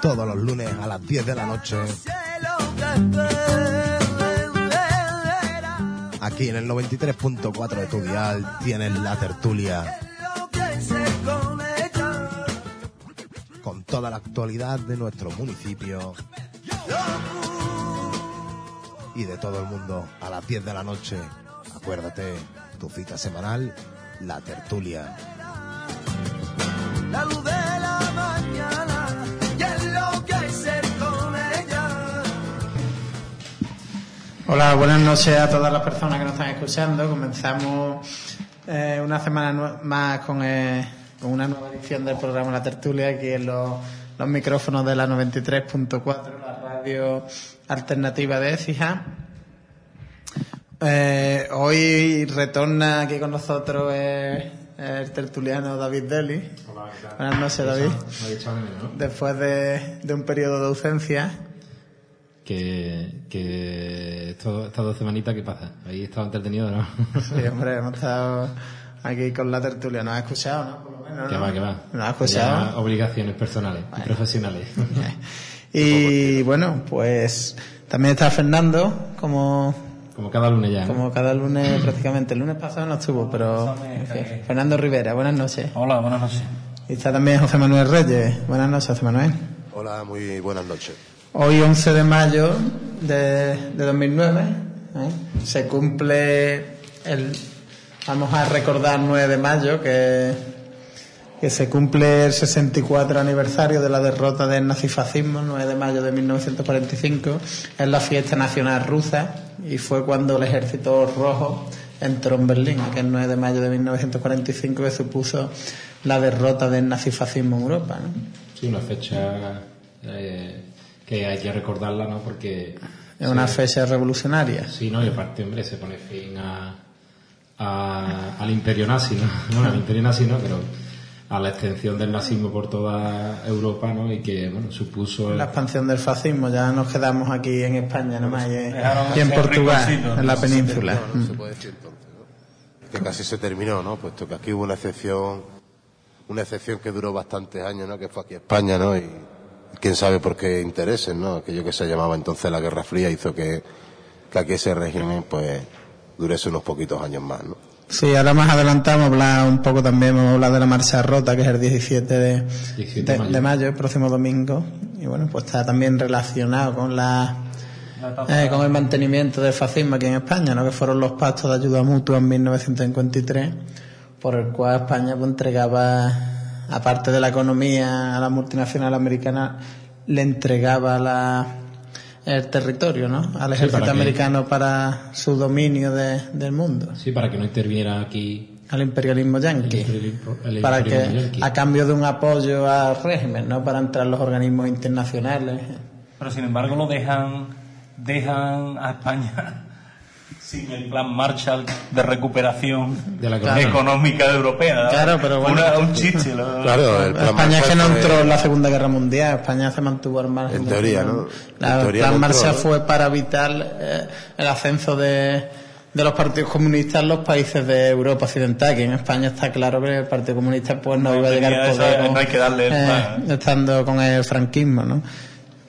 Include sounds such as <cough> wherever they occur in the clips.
Todos los lunes a las 10 de la noche. Aquí en el 93.4 de tu dial tienes la tertulia. Con toda la actualidad de nuestro municipio. Y de todo el mundo a las 10 de la noche. Acuérdate, tu cita semanal, la tertulia. La Hola, buenas noches a todas las personas que nos están escuchando. Comenzamos eh, una semana más con, eh, con una nueva edición del programa La Tertulia aquí en los, los micrófonos de la 93.4, la radio alternativa de Écija. Eh, hoy retorna aquí con nosotros eh, el tertuliano David Deli. Buenas noches, David. Después de, de un periodo de ausencia. Que, que esto- estas dos semanitas, ¿qué pasa? Ahí estaba entretenido, ¿no? <laughs> Sí, hombre, hemos estado aquí con la tertulia. ¿Nos has escuchado, no? Por lo menos, que ¿no? va, que va. ¿Nos has Ya escuchado? obligaciones personales y profesionales. Y bueno, pues también está Fernando, como, Como cada lunes ya. ¿no? como cada lunes <clears throat> prácticamente. El lunes pasado no estuvo, pero en fin. Fernando Rivera, buenas noches. Hola, buenas noches. Y está también José Manuel Reyes. Buenas noches, José Manuel. Hola, muy buenas noches. Hoy, 11 de mayo de, de 2009, ¿eh? se cumple el... Vamos a recordar 9 de mayo, que, que se cumple el 64 aniversario de la derrota del nazifascismo, 9 de mayo de 1945. Es la fiesta nacional rusa y fue cuando el ejército rojo entró en Berlín, que el 9 de mayo de 1945, que supuso la derrota del nazifascismo en Europa. ¿no? Sí, una fecha eh, que hay que recordarla, ¿no? Porque... Es una sí, fecha revolucionaria. Sí, ¿no? Y aparte, hombre, se pone fin a, a- al imperio nazi, ¿no? <laughs> Bueno, al imperio nazi no, pero a la extensión del nazismo por toda Europa, ¿no? Y que, bueno, supuso... La expansión del fascismo, ya nos quedamos aquí en España nomás y, y en Portugal, en la península. No, no se puede decir entonces, ¿no? Que casi se terminó, ¿no? Puesto que aquí hubo una excepción, una excepción que duró bastantes años, ¿no? Que fue aquí España, ¿no? Y quién sabe por qué intereses, ¿no? Aquello que se llamaba entonces la Guerra Fría hizo que, que aquí ese régimen, pues, durase unos poquitos años más, ¿no? Sí, ahora más adelante vamos a hablar un poco también, vamos a hablar de la marcha rota, que es el 17 de, 17 de- de mayo. de mayo, el próximo domingo. Y bueno, pues está también relacionado con la eh, con el mantenimiento del fascismo aquí en España, ¿no? que fueron los pactos de ayuda mutua en 1953, por el cual España pues, entregaba, aparte de la economía a la multinacional americana, le entregaba la, el territorio ¿no? al ejército para que- americano para su dominio de- del mundo, Sí, para que no interviniera aquí al imperialismo yanqui. el imperialismo- el para que, yanqui. a cambio de un apoyo al régimen, ¿no? Para entrar los organismos internacionales. Pero sin embargo lo dejan, dejan a España sin el plan Marshall de recuperación De la economía. económica europea. Claro, pero bueno. Una- un chiste. lo- Claro, el plan España es que no Marshall entró fue- en la Segunda Guerra Mundial, España se mantuvo al margen. En teoría, ¿no? La- En teoría el plan no entró, Marshall ¿no? fue para evitar eh, el ascenso de, de los partidos comunistas en los países de Europa Occidental, que en España está claro que el Partido Comunista pues no, No iba a llegar al poder. esa- no hay que darle el eh, plan, ¿eh? estando con el franquismo, ¿no?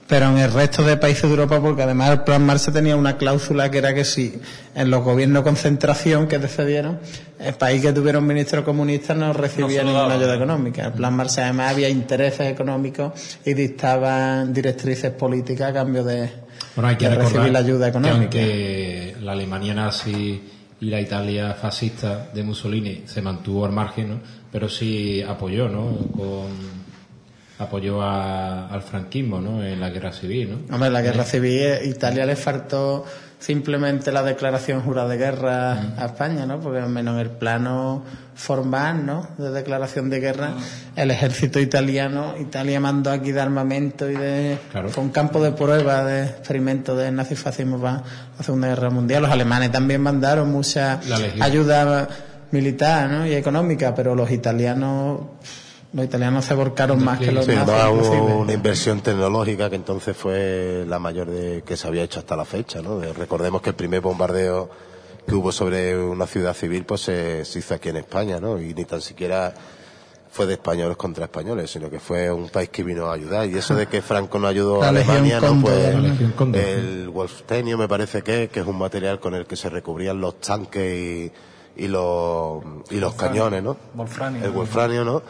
Pero en el resto de países de Europa, porque además el plan Marshall tenía una cláusula que era que si en los gobiernos de concentración que decidieron, el país que tuviera un ministro comunista no recibía ninguna ayuda económica. El plan Marshall además había intereses económicos y dictaban directrices políticas a cambio de, Bueno, hay que de recordar recibir la ayuda que económica. aunque la Alemania nazi y la Italia fascista de Mussolini se mantuvo al margen, ¿no? pero sí apoyó, ¿no? Con, apoyó a- al franquismo, ¿no? En la guerra civil, ¿no? Hombre, la guerra civil, eh, Italia le faltó simplemente la declaración jurada de guerra a España, ¿no? Porque al menos en el plano formal, ¿no? De declaración de guerra, el ejército italiano, Italia mandó aquí de armamento y de Claro. con campo de prueba de experimento de nazifascismo para la Segunda Guerra Mundial. Los alemanes también mandaron mucha ayuda militar, ¿no? Y económica, pero los italianos los italianos se volcaron más que los Sí, nazis. hubo una inversión tecnológica que entonces fue la mayor de, que se había hecho hasta la fecha, ¿no? De- recordemos que el primer bombardeo que hubo sobre una ciudad civil pues se, se hizo aquí en España, ¿no? Y ni tan siquiera fue de españoles contra españoles, sino que fue un país que vino a ayudar. Y eso de que Franco no ayudó La a Alemania, ¿no? Pues el wolftenio me parece que es, que es un material con el que se recubrían los tanques y, y los, y los cañones, ¿no? Wolfranio. El wolfranio, ¿no?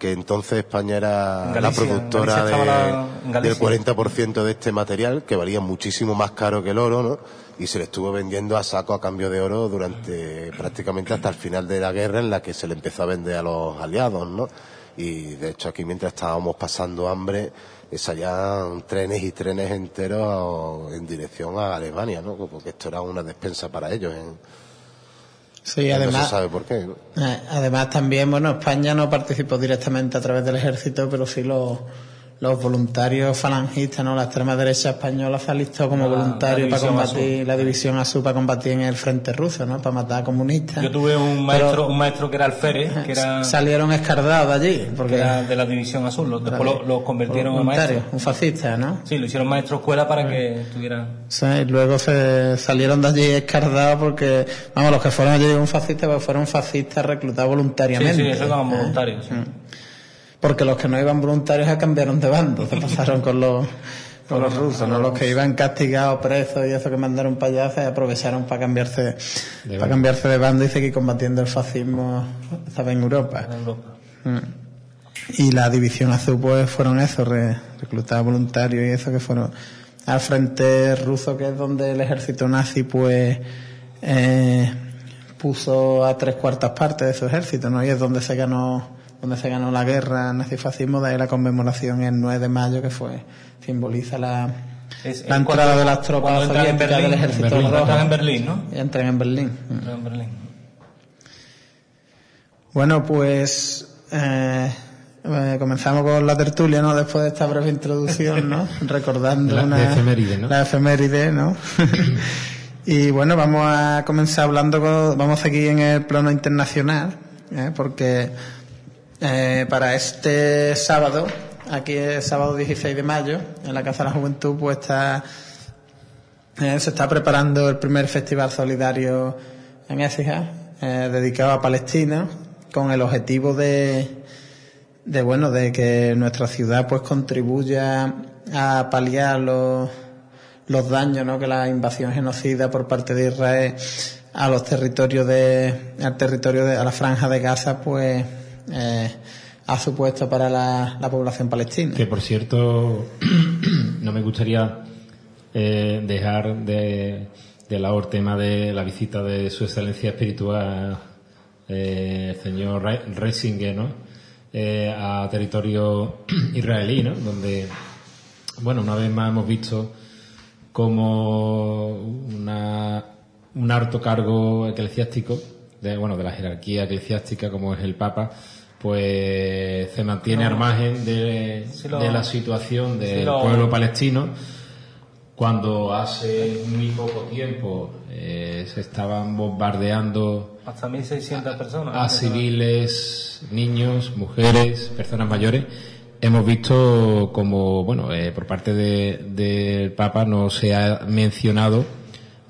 Que entonces España era En Galicia, la productora en de- la- en del Galicia. 40% de este material, que valía muchísimo más caro que el oro, ¿no? Y se le estuvo vendiendo a saco a cambio de oro durante prácticamente hasta el final de la guerra, en la que se le empezó a vender a los aliados, ¿no? Y de hecho aquí mientras estábamos pasando hambre, salían trenes y trenes enteros en dirección a Alemania, ¿no? Porque esto era una despensa para ellos. ¿eh? Sí, no se además, sabe por qué, ¿no? Eh, Además también, bueno, España no participó directamente a través del ejército, pero sí los, los voluntarios falangistas, ¿no? La extrema derecha española se alistó como La- voluntario la para combatir, Azul. la división azul para combatir en el frente ruso, ¿no? Para matar a comunistas. Yo tuve un Pero- maestro, un maestro que era alférez, <laughs> que era, Salieron escardados de allí, que porque era de la división azul. Lo- Después lo, lo convirtieron en voluntarios, maestro. un fascista, ¿no? Sí, lo hicieron maestro escuela para que tuvieran. Sí, y luego se salieron de allí escardados porque, vamos, los que fueron allí un fascista, pues fueron fascistas reclutados voluntariamente. sí, eso Eh, voluntarios. sí. Porque los que no iban voluntarios se cambiaron de bando, se <laughs> pasaron con los, con los rusos, ¿no? Los que iban castigados, presos y eso que mandaron para allá se aprovecharon para cambiarse, para cambiarse de bando y seguir combatiendo el fascismo, estaba en Europa. En Europa. Mm. Y la división azul pues fueron eso, re- reclutados voluntarios y eso que fueron al frente ruso que es donde el ejército nazi pues eh, puso a tres cuartas partes de su ejército, ¿no? Y es donde se ganó donde se ganó la guerra nazifascismo, de ahí la conmemoración el 9 de mayo que fue simboliza la, Es- la entrada cuando- de las tropas entran en soviéticas Berlín, del ejército en Berlín, rojo. entran en Berlín, ¿no? Entran en Berlín. Entran en Berlín. Bueno, pues eh, eh, comenzamos con la tertulia, ¿no? Después de esta breve introducción, ¿no? <laughs> Recordando La- una... de efeméride, ¿no? La efeméride, ¿no? <laughs> y bueno, vamos a comenzar hablando con... Vamos aquí en el plano internacional, ¿eh? Porque eh, para este sábado, aquí es sábado 16 de mayo, en la Casa de la Juventud, pues está... Eh, se está preparando el primer festival solidario en Écija, eh, dedicado a Palestina, con el objetivo de, de bueno, de que nuestra ciudad pues contribuya a paliar los, los daños ¿no? que la invasión genocida por parte de Israel a los territorios de, al territorio de, a la franja de Gaza pues eh, ha supuesto para la, la población palestina. Que por cierto, <clears throat> no me gustaría eh, dejar de, de lado el tema de la visita de su excelencia espiritual, eh, señor Re- Reisinger, ¿no? A territorio <clears throat> israelí, ¿no? Donde, bueno, una vez más hemos visto como una, un alto cargo eclesiástico, de, bueno, de la jerarquía eclesiástica como es el Papa, pues se mantiene al margen de, Sí lo- de la situación del lo- pueblo palestino cuando hace muy poco tiempo eh, se estaban bombardeando Hasta 1.600 personas. a civiles, niños, mujeres, personas mayores. Hemos visto como, bueno, eh, por parte de- del Papa no se ha mencionado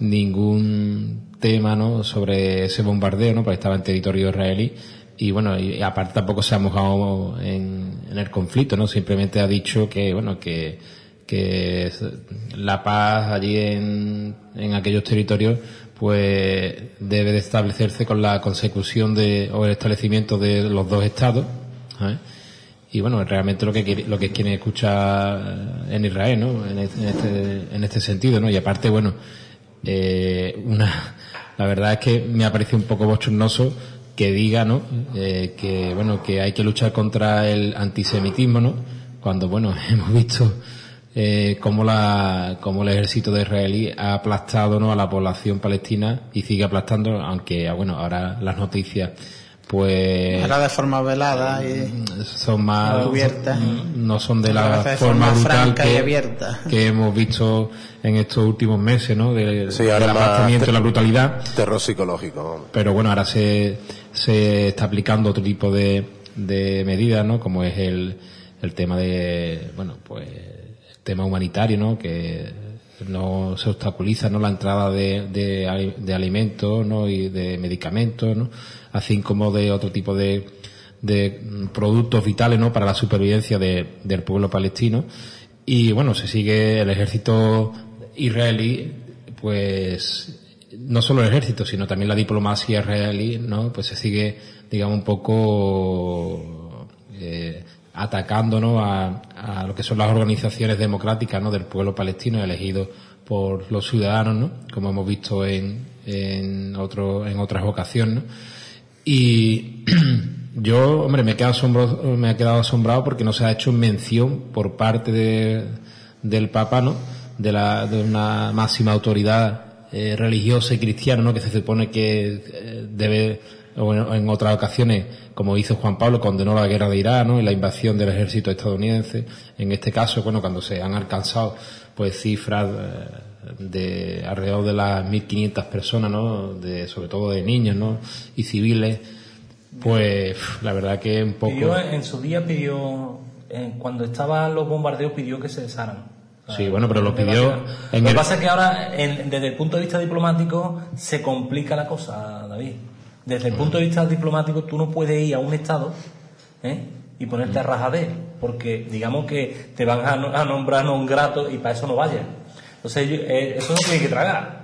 ningún tema, ¿no? Sobre ese bombardeo, ¿no? Porque estaba en territorio israelí. Y bueno, y aparte tampoco se ha mojado en, el conflicto, ¿no? Simplemente ha dicho que, bueno, que, que la paz allí en, en aquellos territorios pues debe de establecerse con la consecución de, o el establecimiento de los dos estados ¿sabes? y bueno realmente lo que quiere- lo que quieren escuchar en Israel ¿no? en este en este sentido ¿no? y aparte bueno eh, una la verdad es que me ha parecido un poco bochornoso que diga ¿no? Eh, que bueno que hay que luchar contra el antisemitismo ¿no? cuando bueno <laughs> hemos visto eh, cómo, la, cómo el ejército de israelí ha aplastado ¿no? a la población palestina y sigue aplastando, aunque bueno, ahora las noticias pues Era de forma velada y son más Cubierta. no son de la de forma forma brutal franca y que, abierta. que hemos visto en estos últimos meses, ¿no? De, Sí, del ahora te- y la brutalidad. Terror psicológico. vamos. pero bueno, ahora se, se está aplicando otro tipo de, de medidas, ¿no? Como es el, el tema de, bueno, pues, el tema humanitario, ¿no? Que no se obstaculiza, ¿no? La entrada de, de, ali- de alimentos, ¿no? Y de medicamentos, ¿no? Así como de otro tipo de, de mm, productos vitales, ¿no? Para la supervivencia de- del pueblo palestino. Y bueno, se sigue el ejército israelí, pues, no solo el ejército, sino también la diplomacia israelí, ¿no? Pues se sigue, digamos, un poco eh, atacando, ¿no? A, a lo que son las organizaciones democráticas, ¿no? Del pueblo palestino elegidos por los ciudadanos, ¿no? Como hemos visto en, en, otro, en otras ocasiones, ¿no? Y <clears throat> yo, hombre, me he, quedado asombrado, me he quedado asombrado porque no se ha hecho mención por parte de, del Papa, ¿no? De, la, de una máxima autoridad eh, religiosa y cristiana, ¿no? Que se supone que eh, debe, o en, otras ocasiones, como hizo Juan Pablo, condenó la guerra de Irán, ¿no? Y la invasión del ejército estadounidense. En este caso, bueno, cuando se han alcanzado, pues cifras eh, de alrededor de las 1.500 personas, ¿no? De, sobre todo de niños, ¿no? Y civiles, pues la verdad que un poco... Pidió, en su día pidió, eh, cuando estaban los bombardeos, pidió que se sea, Sí, bueno, pero lo de pidió en Lo que el- pasa es que ahora, en- desde el punto de vista diplomático, se complica la cosa, David. Desde el punto de vista diplomático, tú no puedes ir a un Estado ¿eh? y ponerte a rajader, porque digamos que te van a, no- a nombrar non grato y para eso no vayas. Entonces, yo- eh, eso no tiene que tragar.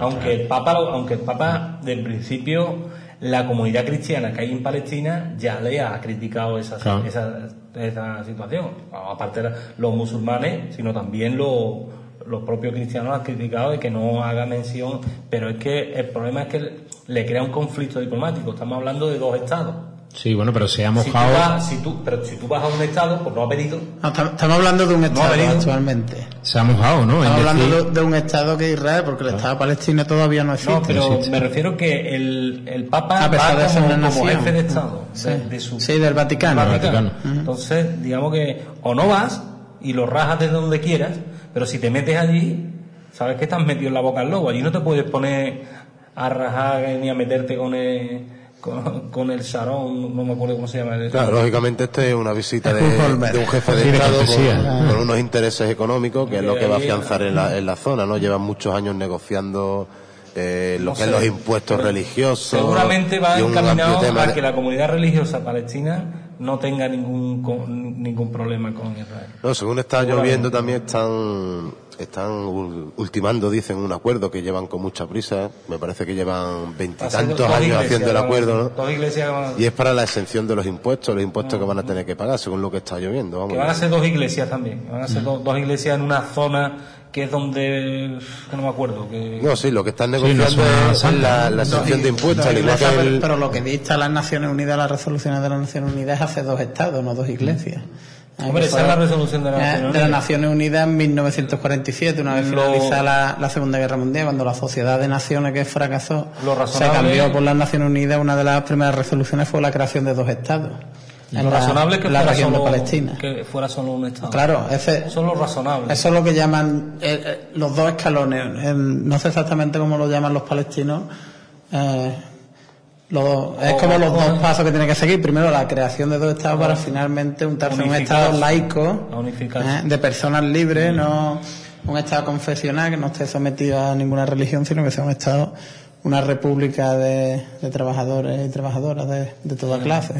aunque, el Papa, aunque el Papa, del principio, la comunidad cristiana que hay en Palestina ya le ha criticado esa, Claro. esa, esa situación. Aparte de los musulmanes, sino también los, los propios cristianos han criticado de que no haga mención, pero es que el problema es que le crea un conflicto diplomático. Estamos hablando de dos estados. Sí, bueno, pero se ha Si tú, mojado... vas, si tú- pero si tú vas a un estado, pues no ha pedido. No, tam- estamos hablando de un Estado actualmente. Se ha mojado, ¿no? Estamos hablando decir- de, de un Estado que es Israel, porque el Estado palestino todavía no existe. No, pero existe. me refiero que el, el Papa A pesar va de ser como, una como nación. jefe de Estado Sí. de, de su Sí, del Vaticano. del Vaticano. Entonces, digamos que o no vas y lo rajas desde donde quieras, pero si te metes allí, sabes que estás metido en la boca del lobo. Allí no te puedes poner a rajar ni a meterte con el, con, con el Sharon, no me acuerdo cómo se llama. el- Claro, lógicamente esto es una visita de, <laughs> un jefe de Estado con, con unos intereses económicos, que es lo que va a afianzar en la, en la zona, ¿no? Llevan muchos años negociando eh, lo No que es los impuestos religiosos. Seguramente va y un encaminado amplio tema a de- que la comunidad religiosa palestina no tenga ningún co- ningún problema con Israel. No, según está lloviendo también están están ul- ultimando, dicen, un acuerdo que llevan con mucha prisa. Me parece que llevan veintitantos años haciendo el acuerdo, ¿no? Y es para la exención de los impuestos, los impuestos que van a tener que pagar, según lo que está lloviendo. Vamos. Que van a ser dos iglesias también. Van a ser do- dos iglesias en una zona que es donde. que no me acuerdo. Que, No, sí, lo que están Sí, negociando no es, la, exención de impuestos, el... pero, lo que dicta las Naciones Unidas, las resoluciones de las Naciones Unidas, hace dos estados, no dos iglesias. Hombre, esa es la resolución de las eh, Naciones de Unidas. las Naciones Unidas en 1947, una vez Lo- finalizada la, la Segunda Guerra Mundial, cuando la Sociedad de Naciones que fracasó se cambió por las Naciones Unidas, una de las primeras resoluciones fue la creación de dos estados. en lo la- razonable es que la fuera, región solo, de Palestina. que fuera solo un Estado. Claro, ese, Eso es lo razonable. eso es lo que llaman eh, eh, los dos escalones. No sé exactamente cómo lo llaman los palestinos. eh, los- es como los dos pasos que tiene que seguir. Primero la creación de dos estados para finalmente untarse en un estado laico, eh, de personas libres, no un estado confesional que no esté sometido a ninguna religión, sino que sea un estado, una república de, de trabajadores y trabajadoras de, de toda clase.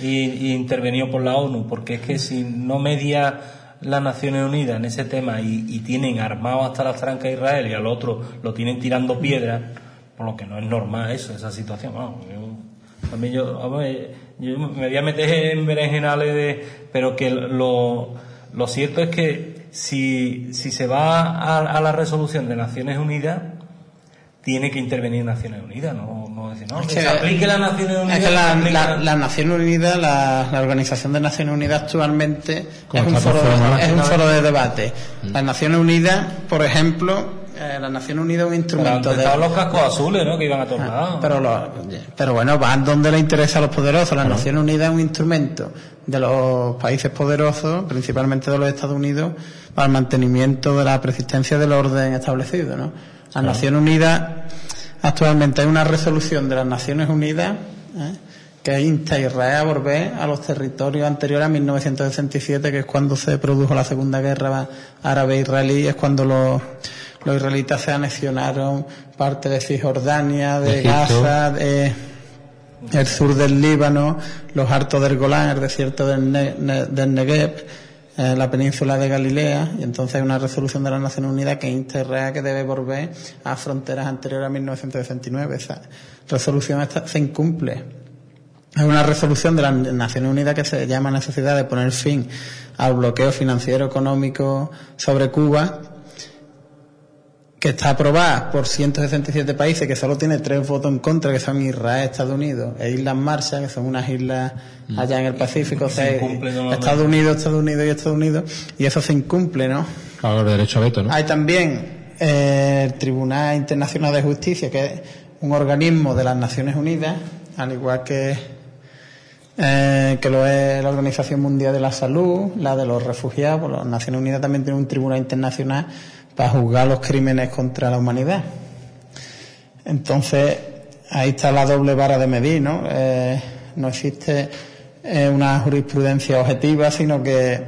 y, y intervenido por la ONU, porque es que si no media las Naciones Unidas en ese tema y, y tienen armado hasta las trancas a Israel y al otro lo tienen tirando piedras, por lo que no es normal eso, esa situación. Vamos, yo, también yo, yo me voy a meter en berenjenales de, pero que lo, lo cierto es que si, si se va a, a la resolución de Naciones Unidas, tiene que intervenir Naciones Unidas, no, decir, no, Es que, que- se aplique las Naciones Unidas. Es que la, la- la- las Naciones Unidas, la, la Organización de Naciones Unidas actualmente es un, foro, conformada. es un foro de debate. Las Naciones Unidas, por ejemplo, eh, las Naciones Unidas es un Pero instrumento antes de... los cascos azules, ¿no? Que iban a todos Ah, lados. pero, lo- pero bueno, van donde le interesa a los poderosos. Las Naciones Unidas es un instrumento de los países poderosos, principalmente de los Estados Unidos, para el mantenimiento de la persistencia del orden establecido. ¿no? Las Naciones Unidas, actualmente hay una resolución de las Naciones Unidas ¿eh? que insta a Israel a volver a los territorios anteriores a 1967, que es cuando se produjo la Segunda Guerra Árabe-Israelí, es cuando los, los israelitas se anexionaron parte de Cisjordania, de Egipto. Gaza, de el sur del Líbano, los hartos del Golán, el desierto del, Ne- Ne- del Negev, eh, la península de Galilea, y entonces hay una resolución de las Naciones Unidas que insta que debe volver a fronteras anteriores a 1969. Esa resolución esta- se incumple. Es una resolución de las Naciones Unidas que se llama necesidad de poner fin al bloqueo financiero económico sobre Cuba, que está aprobada por 167 países, que solo tiene tres votos en contra, que son Israel, Estados Unidos e Islas Marshall, que son unas islas allá en el Pacífico, o sea. Estados Unidos, Estados Unidos y Estados Unidos, y eso se incumple, ¿no? Claro, el derecho a veto, ¿no? Hay también eh, el Tribunal Internacional de Justicia, que es un organismo de las Naciones Unidas, al igual que, eh, que lo es la Organización Mundial de la Salud, la de los refugiados. Pues las Naciones Unidas también tiene un tribunal internacional para juzgar los crímenes contra la humanidad. Entonces, ahí está la doble vara de medir, ¿no? Eh, no existe eh, una jurisprudencia objetiva, sino que,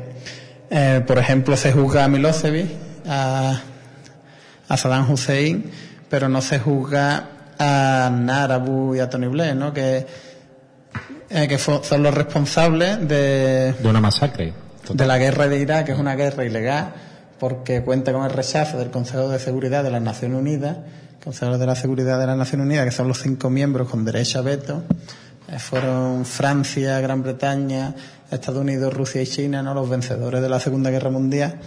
eh, por ejemplo, se juzga a Milosevic, a, a Saddam Hussein, pero no se juzga a Narabu y a Tony Blair, ¿no? Que, que son los responsables de, De una masacre. de la guerra de Irak, que es una guerra ilegal, porque cuenta con el rechazo del Consejo de Seguridad de las Naciones Unidas, Consejo de la Seguridad de las Naciones Unidas, que son los cinco miembros con derecho a veto, eh, fueron Francia, Gran Bretaña, Estados Unidos, Rusia y China, ¿no? los vencedores de la Segunda Guerra Mundial,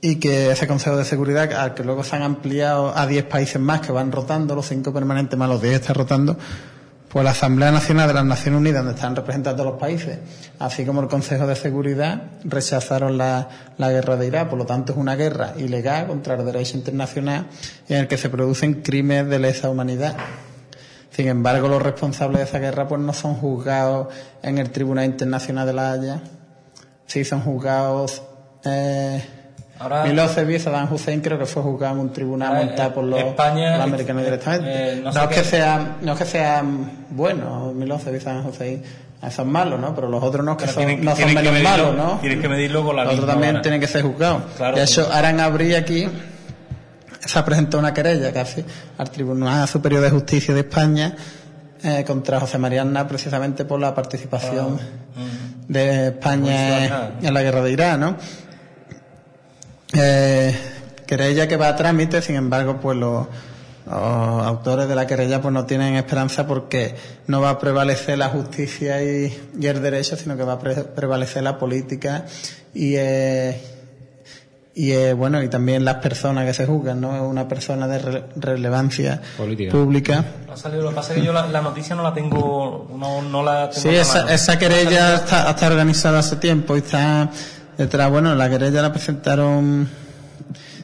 y que ese Consejo de Seguridad, al que luego se han ampliado a 10 países más que van rotando, los cinco permanentes más los 10 están rotando, pues la Asamblea Nacional de las Naciones Unidas, donde están representados los países, así como el Consejo de Seguridad, rechazaron la, la guerra de Irak. Por lo tanto, es una guerra ilegal contra el derecho internacional en el que se producen crímenes de lesa humanidad. Sin embargo, los responsables de esa guerra pues no son juzgados en el Tribunal Internacional de la Haya. Sí, son juzgados... Eh, Ahora- Milosevic, Saddam Hussein creo que fue juzgado en un tribunal Ahora, montado por los, España- los americanos directamente. eh, no es que sean, no es que sean buenos, Milosevic, Saddam Hussein, eh, son malos, ¿no? Pero los otros no, que Pero son, tienen- no son menos medirlo- malos, ¿no? tienen que medirlo con la Los otros también tienen que ser juzgados. Claro. de hecho, harán abrir aquí, se ha presentado una querella casi al Tribunal Superior de Justicia de España eh, contra José María Aznar precisamente por la participación de España en, la guerra de Irak, ¿no? Eh, querella que va a trámite, sin embargo, pues los, los autores de la querella pues no tienen esperanza porque no va a prevalecer la justicia y, y el derecho, sino que va a pre- prevalecer la política y eh, y eh, bueno y también las personas que se juzgan, ¿no? Es una persona de re- relevancia Política. pública. Ha salido, lo que pasa es que yo la, la noticia no la tengo, no, no la tengo Sí, esa querella está, está organizada hace tiempo y está detrás, bueno, la querella la presentaron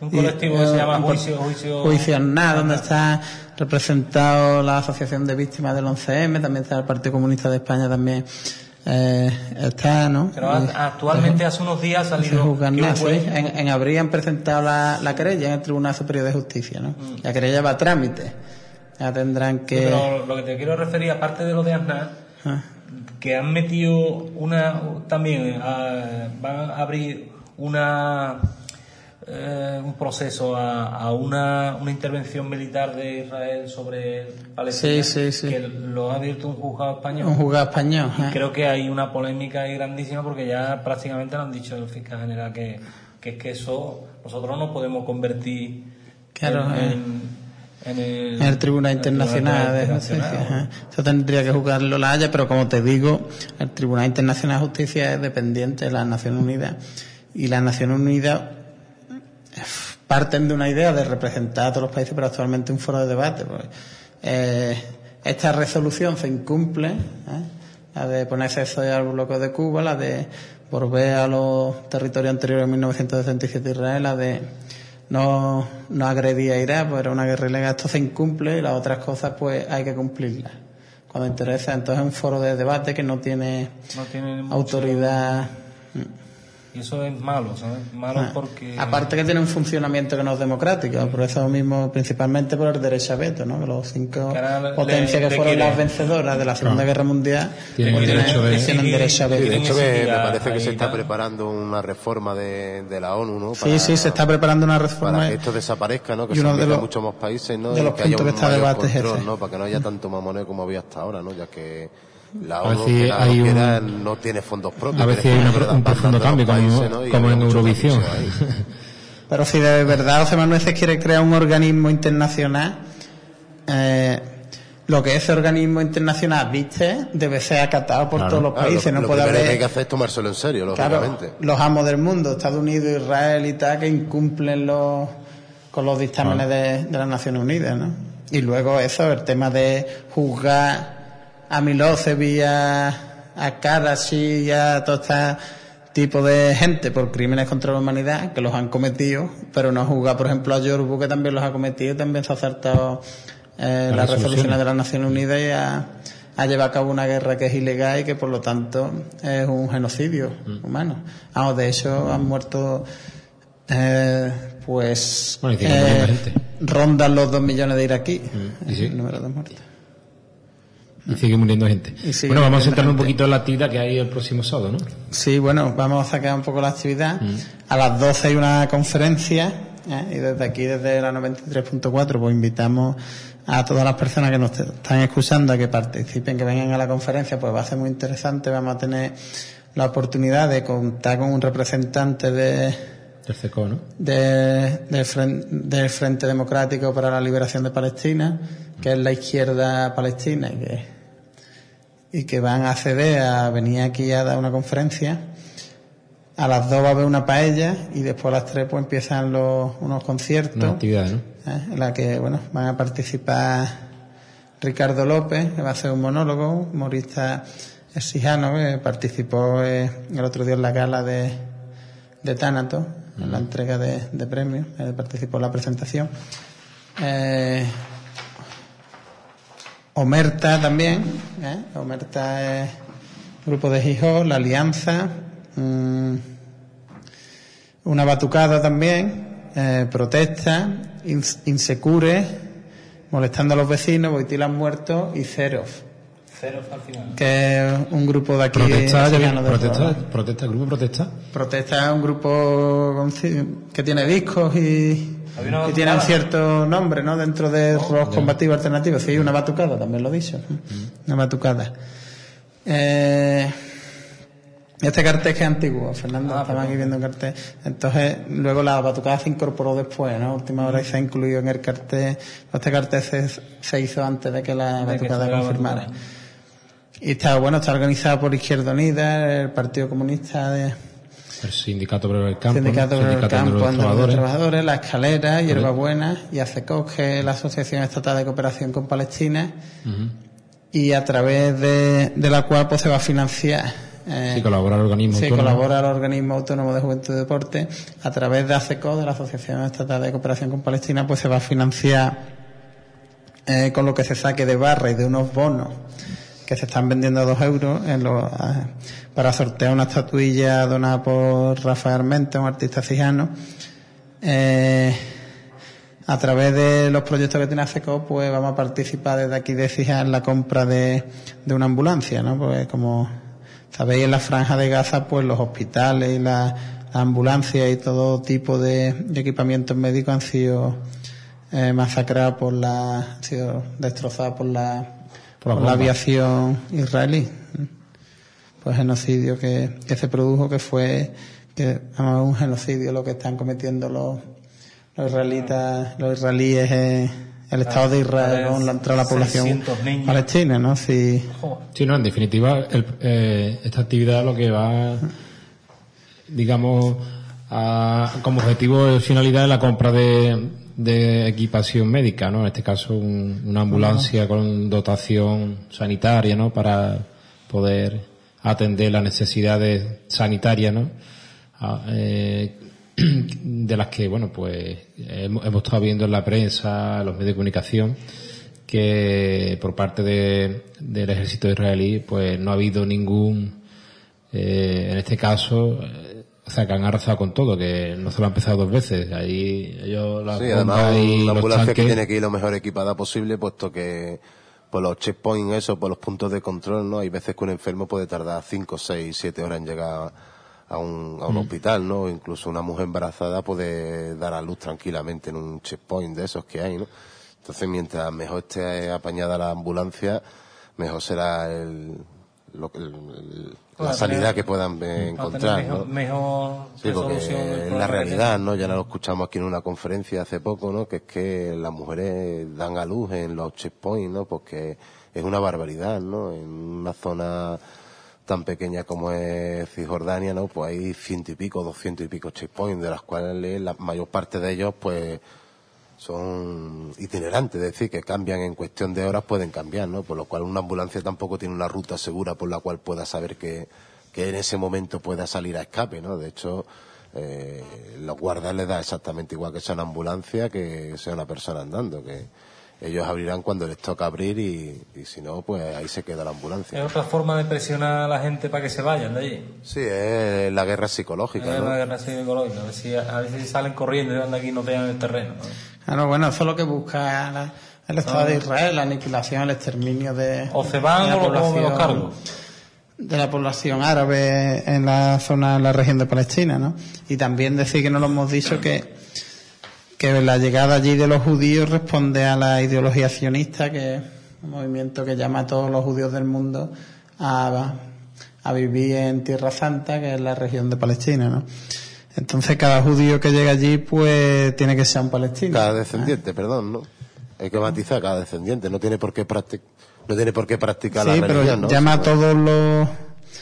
Un colectivo que se eh, llama un- Juicio, Juicio... Donde está representado la Asociación de Víctimas del 11M, también está el Partido Comunista de España, también eh, está, ¿no? Pero actualmente hace unos días ha salido nada, sí. En, en abril han presentado la, la querella en el Tribunal Superior de Justicia, ¿no? Mm. La querella va a trámite. Ya tendrán que... Pero lo que te quiero referir, aparte de lo de Aznar, Ah. Que han metido una también ah, van a abrir una eh, un proceso a, a una, una intervención militar de Israel sobre Palestina Sí, sí, sí. que lo ha abierto un juzgado español Un juzgado español. y ¿eh? creo que hay una polémica ahí grandísima porque ya prácticamente lo han dicho el fiscal general que, que es que eso nosotros no podemos convertir Claro, en, eh. en- en el, en el Tribunal Internacional de. Justicia. Eso tendría que juzgarlo la Haya, pero como te digo, el Tribunal Internacional de Justicia es dependiente de las Naciones Unidas y las Naciones Unidas eh, parten de una idea de representar a todos los países, pero actualmente un foro de debate. pues, eh, esta resolución se incumple, ¿eh? la de poner cese al bloqueo de Cuba, la de volver a los territorios anteriores a 1967 Israel, la de no, no agredir a Irak, pues era una guerra ilegal, esto se incumple y las otras cosas pues hay que cumplirlas. Cuando interesa, entonces es un foro de debate que no tiene No tiene mucho- autoridad. Y eso es malo, ¿sabes? Malo Ah, porque... Aparte que tiene un funcionamiento que no es democrático, por eso mismo, principalmente por el derecho a veto, ¿no? Que los cinco Que ahora le- potencias que fueron quiere- las vencedoras de la Segunda Guerra Mundial Tienen pues el derecho de- tienen Sí, derecho a sí, Sí, veto. de hecho, que me parece que se está preparando una reforma de, de la ONU, ¿no? Sí, sí, se está preparando una reforma. para que esto desaparezca, ¿no? Que y se uno de los- muchos más países, ¿no? de Y los que haya puntos un que está mayor debate control. ¿no? Para que no haya tanto mamoneo como había hasta ahora, ¿no? Ya que la A ONU, ver si que la hay ONU un- quiera, no tiene fondos propios. A ver si hay una- un profundo cambio, como- ¿no? Como en Eurovisión. <laughs> Pero si de verdad José Manuel Nueces quiere crear un organismo internacional, eh, lo que ese organismo internacional viste debe ser acatado por Claro. todos los Claro, países. lo, no lo puede haber que hay que hacer es tomárselo en serio, Claro, lógicamente. los amos del mundo, Estados Unidos, Israel y tal, que incumplen los, con los dictámenes de, de las Naciones Unidas, ¿no? Y luego eso, el tema de juzgar a Milosevic, a, a Karachi y a todo este tipo de gente por crímenes contra la humanidad que los han cometido, pero no juzgar, por ejemplo, a Bush que también los ha cometido, también se ha acertado eh, Las resoluciones. de las Naciones Unidas y ha, ha llevado a cabo una guerra que es ilegal y que por lo tanto es un genocidio Mm. humano. Vamos, de hecho han muerto eh, pues Bueno, gente. rondan los dos millones de iraquíes y sí. el número de muertos. Y sigue muriendo gente. Sigue bueno, vamos a centrarnos un poquito en la actividad que hay el próximo sábado, ¿no? Sí, bueno, vamos a sacar un poco la actividad. Mm. A las 12 hay una conferencia ¿eh? y desde aquí, desde la 93.4, pues invitamos a todas las personas que nos están escuchando a que participen, que vengan a la conferencia, pues va a ser muy interesante. Vamos a tener la oportunidad de contar con un representante de, El CECO, ¿no? de- del, Fren- del Frente Democrático para la Liberación de Palestina, que es la izquierda palestina que, y que van a acceder a venir aquí a dar una conferencia. A las dos va a haber una paella y después a las tres pues empiezan los, unos conciertos Una actividad, ¿no? ¿eh? en la que bueno van a participar Ricardo López, que va a hacer un monólogo, humorista exijano, que participó eh, el otro día en la gala de, de Tánato, en la entrega de, de premios, él participó en la presentación. Eh, Omerta también, ¿eh? Omerta es grupo de Gijón, La Alianza, mm, una batucada también, eh, protesta, ins- insecure, molestando a los vecinos, Boitila han muerto y Ceros, Cero al final. que es un grupo de aquí. Protesta, de protesta, Roda. protesta, el grupo protesta. Protesta es un grupo que tiene discos y, Había una y tiene un cierto nombre, ¿no? Dentro de los combativos alternativos. Sí, una batucada, también lo he dicho. ¿no? Una batucada. Eh, este cartel que es antiguo, Fernando, Ah, estaba aquí viendo un cartel. Entonces, luego la batucada se incorporó después, ¿no? A Última hora y se ha incluido en el cartel. Este cartel se, se hizo antes de que la De que batucada la confirmara. batucada. Y está, bueno, está organizado por Izquierda Unida, el Partido Comunista de, El sindicato obrero del campo. Sindicato. Obrero del de Campo, los Trabajadores. La Escalera, Hierbabuena y ACECOS, que es la Asociación Estatal de Cooperación con Palestina, y a través de, de la cual pues se va a financiar. eh, Sí, colabora el organismo Sí, autónomo. colabora el Organismo Autónomo de Juventud y Deporte. A través de ACECO, de la Asociación Estatal de Cooperación con Palestina, pues se va a financiar eh, con lo que se saque de barra y de unos bonos que se están vendiendo a dos euros en ah, para sortear una estatuilla donada por Rafael Armenta, un artista cijano. Eh, a través de los proyectos que tiene ACECO, pues vamos a participar desde aquí de Cija en la compra de, una ambulancia, ¿no? Pues como sabéis, en la franja de Gaza, pues los hospitales y la- las ambulancias y todo tipo de, de equipamientos médicos han sido eh, masacrados por la, han sido destrozados por la, Por la por la bomba. aviación israelí. Pues genocidio que, que se produjo, que fue que, vamos, un genocidio lo que están cometiendo los, los israelitas, los israelíes, eh, el Estado de Israel contra la población 600 niños. palestina, ¿no? Si, Joder. Sí, no, en definitiva, el- eh, esta actividad lo que va, digamos, a- como objetivo finalidad es la compra de, de equipación médica, ¿no? En este caso un- una ambulancia con dotación sanitaria, ¿no? Para poder atender las necesidades sanitarias, ¿no? Ah, eh, <clears throat> de las que, bueno, pues hemos, hemos estado viendo en la prensa, en los medios de comunicación, que por parte de- del ejército israelí, pues no ha habido ningún, eh, en este caso, o sea, que han arrasado con todo, que no se lo han empezado dos veces. Ahí ellos las Sí, además y una los ambulancia que tiene que ir lo mejor equipada posible, puesto que por los checkpoints, eso, por los puntos de control, ¿no? Hay veces que un enfermo puede tardar 5, 6, 7 horas en llegar a un, a un hospital, ¿no? Incluso una mujer embarazada puede dar a luz tranquilamente en un checkpoint de esos que hay, ¿no? Entonces, mientras mejor esté apañada la ambulancia, mejor será el, lo el- la sanidad que puedan eh, encontrar, mejor, ¿no? mejor Sí, porque es la realidad, ¿no? Ya lo escuchamos aquí en una conferencia hace poco, ¿no? Que es que las mujeres dan a luz en los checkpoints, ¿no? Porque es una barbaridad, ¿no? En una zona tan pequeña como es Cisjordania, ¿no? Pues hay ciento y pico, doscientos y pico checkpoints, de las cuales la mayor parte de ellos, pues, son itinerantes, es decir, que cambian en cuestión de horas, pueden cambiar, ¿no? Por lo cual una ambulancia tampoco tiene una ruta segura por la cual pueda saber que, que en ese momento pueda salir a escape, ¿no? De hecho, eh, los guardas les da exactamente igual que sea una ambulancia que sea una persona andando, que ellos abrirán cuando les toca abrir y, y si no, pues ahí se queda la ambulancia. Es otra forma de presionar a la gente para que se vayan de allí. Sí, es la guerra psicológica, Es ¿no? una guerra psicológica. A ver si, a ver si salen corriendo y van de aquí y no pegan el terreno. ¿no? Claro, bueno, eso es lo que busca el Estado de Israel, la aniquilación, el exterminio de, O se van de la o lo como me los población- cargo. de la población árabe en la zona, en la región de Palestina, ¿no? Y también decir que no lo hemos dicho que, que la llegada allí de los judíos responde a la ideología sionista, que es un movimiento que llama a todos los judíos del mundo a, a vivir en Tierra Santa, que es la región de Palestina, ¿no? Entonces cada judío que llega allí, pues tiene que ser un palestino. Cada descendiente, perdón, ¿no? Hay que matizar cada descendiente, no tiene por qué practicar, no tiene por qué practicar Sí, la pero religión, ¿no? llama a todos los...